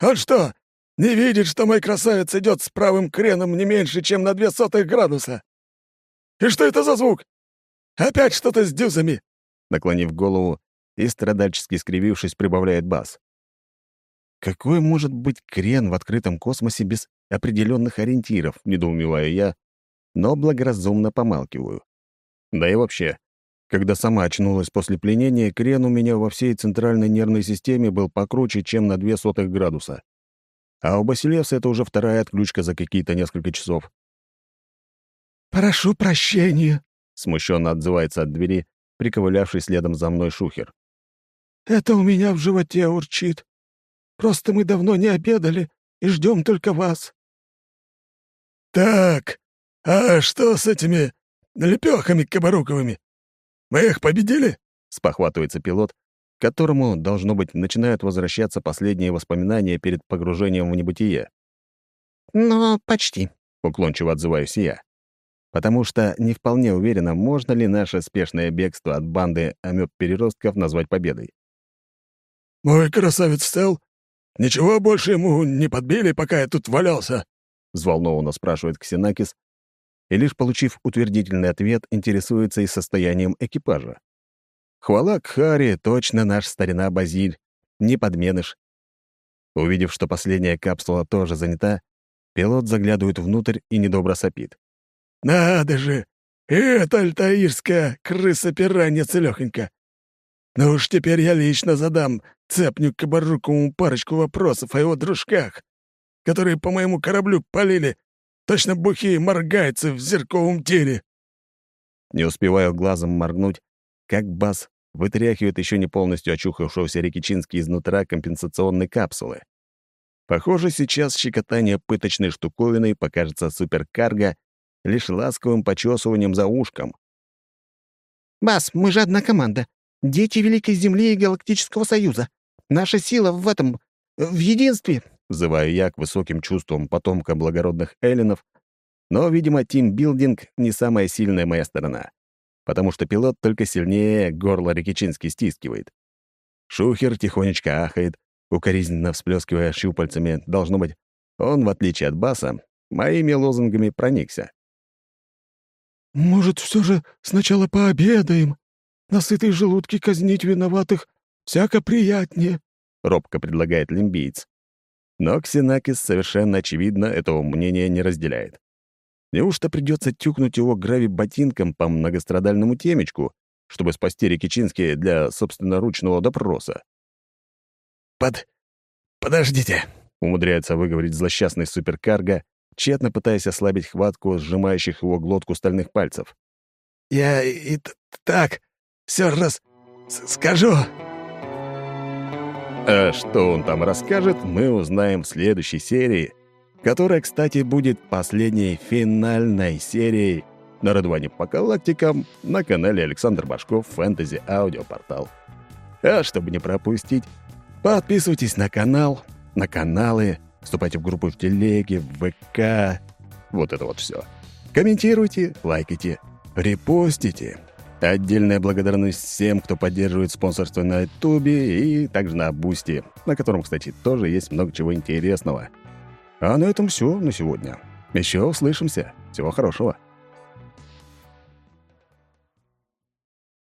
Он что, не видит, что мой красавец идет с правым креном не меньше, чем на две сотых градуса? И что это за звук? Опять что-то с дюзами?» Наклонив голову и страдальчески скривившись, прибавляет бас. «Какой может быть крен в открытом космосе без определенных ориентиров?» — недоумеваю я, но благоразумно помалкиваю. Да и вообще, когда сама очнулась после пленения, крен у меня во всей центральной нервной системе был покруче, чем на две сотых градуса. А у Басилевса это уже вторая отключка за какие-то несколько часов. «Прошу прощения», — смущенно отзывается от двери, приковылявший следом за мной шухер. «Это у меня в животе урчит. Просто мы давно не обедали и ждем только вас». «Так, «А что с этими лепехами кабаруковыми? Мы их победили?» — спохватывается пилот, которому, должно быть, начинают возвращаться последние воспоминания перед погружением в небытие. «Ну, почти», — уклончиво отзываюсь я. Потому что не вполне уверена, можно ли наше спешное бегство от банды амеб-переростков назвать победой. «Мой красавец цел? Ничего больше ему не подбили, пока я тут валялся?» — взволнованно спрашивает Ксенакис, и лишь получив утвердительный ответ, интересуется и состоянием экипажа. Хвала к Харе, точно наш старина Базиль, не подменыш. Увидев, что последняя капсула тоже занята, пилот заглядывает внутрь и недобро сопит. «Надо же! Это альтаирская крыса-пиранья целёхонька! Ну уж теперь я лично задам цепню Кабаруковому парочку вопросов о его дружках, которые по моему кораблю полили Точно бухие моргается в зерковом теле. Не успеваю глазом моргнуть, как бас вытряхивает еще не полностью очухавшегося Рикичинский изнутра компенсационной капсулы. Похоже, сейчас щекотание пыточной штуковиной покажется суперкарго лишь ласковым почесыванием за ушком. «Бас, мы же одна команда. Дети Великой Земли и Галактического Союза. Наша сила в этом... в единстве взываю я к высоким чувствам потомка благородных эллинов, но, видимо, тимбилдинг — не самая сильная моя сторона, потому что пилот только сильнее горло Рикичинский стискивает. Шухер тихонечко ахает, укоризненно всплескивая щупальцами. Должно быть, он, в отличие от Баса, моими лозунгами проникся. «Может, все же сначала пообедаем? На сытые желудки казнить виноватых всяко приятнее», — робко предлагает лимбиец. Но Ксенакис совершенно очевидно этого мнения не разделяет. Неужто придется тюкнуть его грави-ботинком по многострадальному темечку, чтобы спасти Рикичинский для собственноручного допроса? «Под... подождите», — умудряется выговорить злосчастный суперкарго, тщетно пытаясь ослабить хватку сжимающих его глотку стальных пальцев. «Я и так все раз скажу». А что он там расскажет, мы узнаем в следующей серии которая, кстати, будет последней финальной серией на Радване по галактикам на канале Александр Башков Фэнтези Аудиопортал. А чтобы не пропустить, подписывайтесь на канал, на каналы, вступайте в группу в телеге, в ВК, вот это вот все. Комментируйте, лайкайте, репостите. Отдельная благодарность всем, кто поддерживает спонсорство на Ютубе и также на Бусти, на котором, кстати, тоже есть много чего интересного. А на этом все на сегодня. Еще услышимся. Всего хорошего.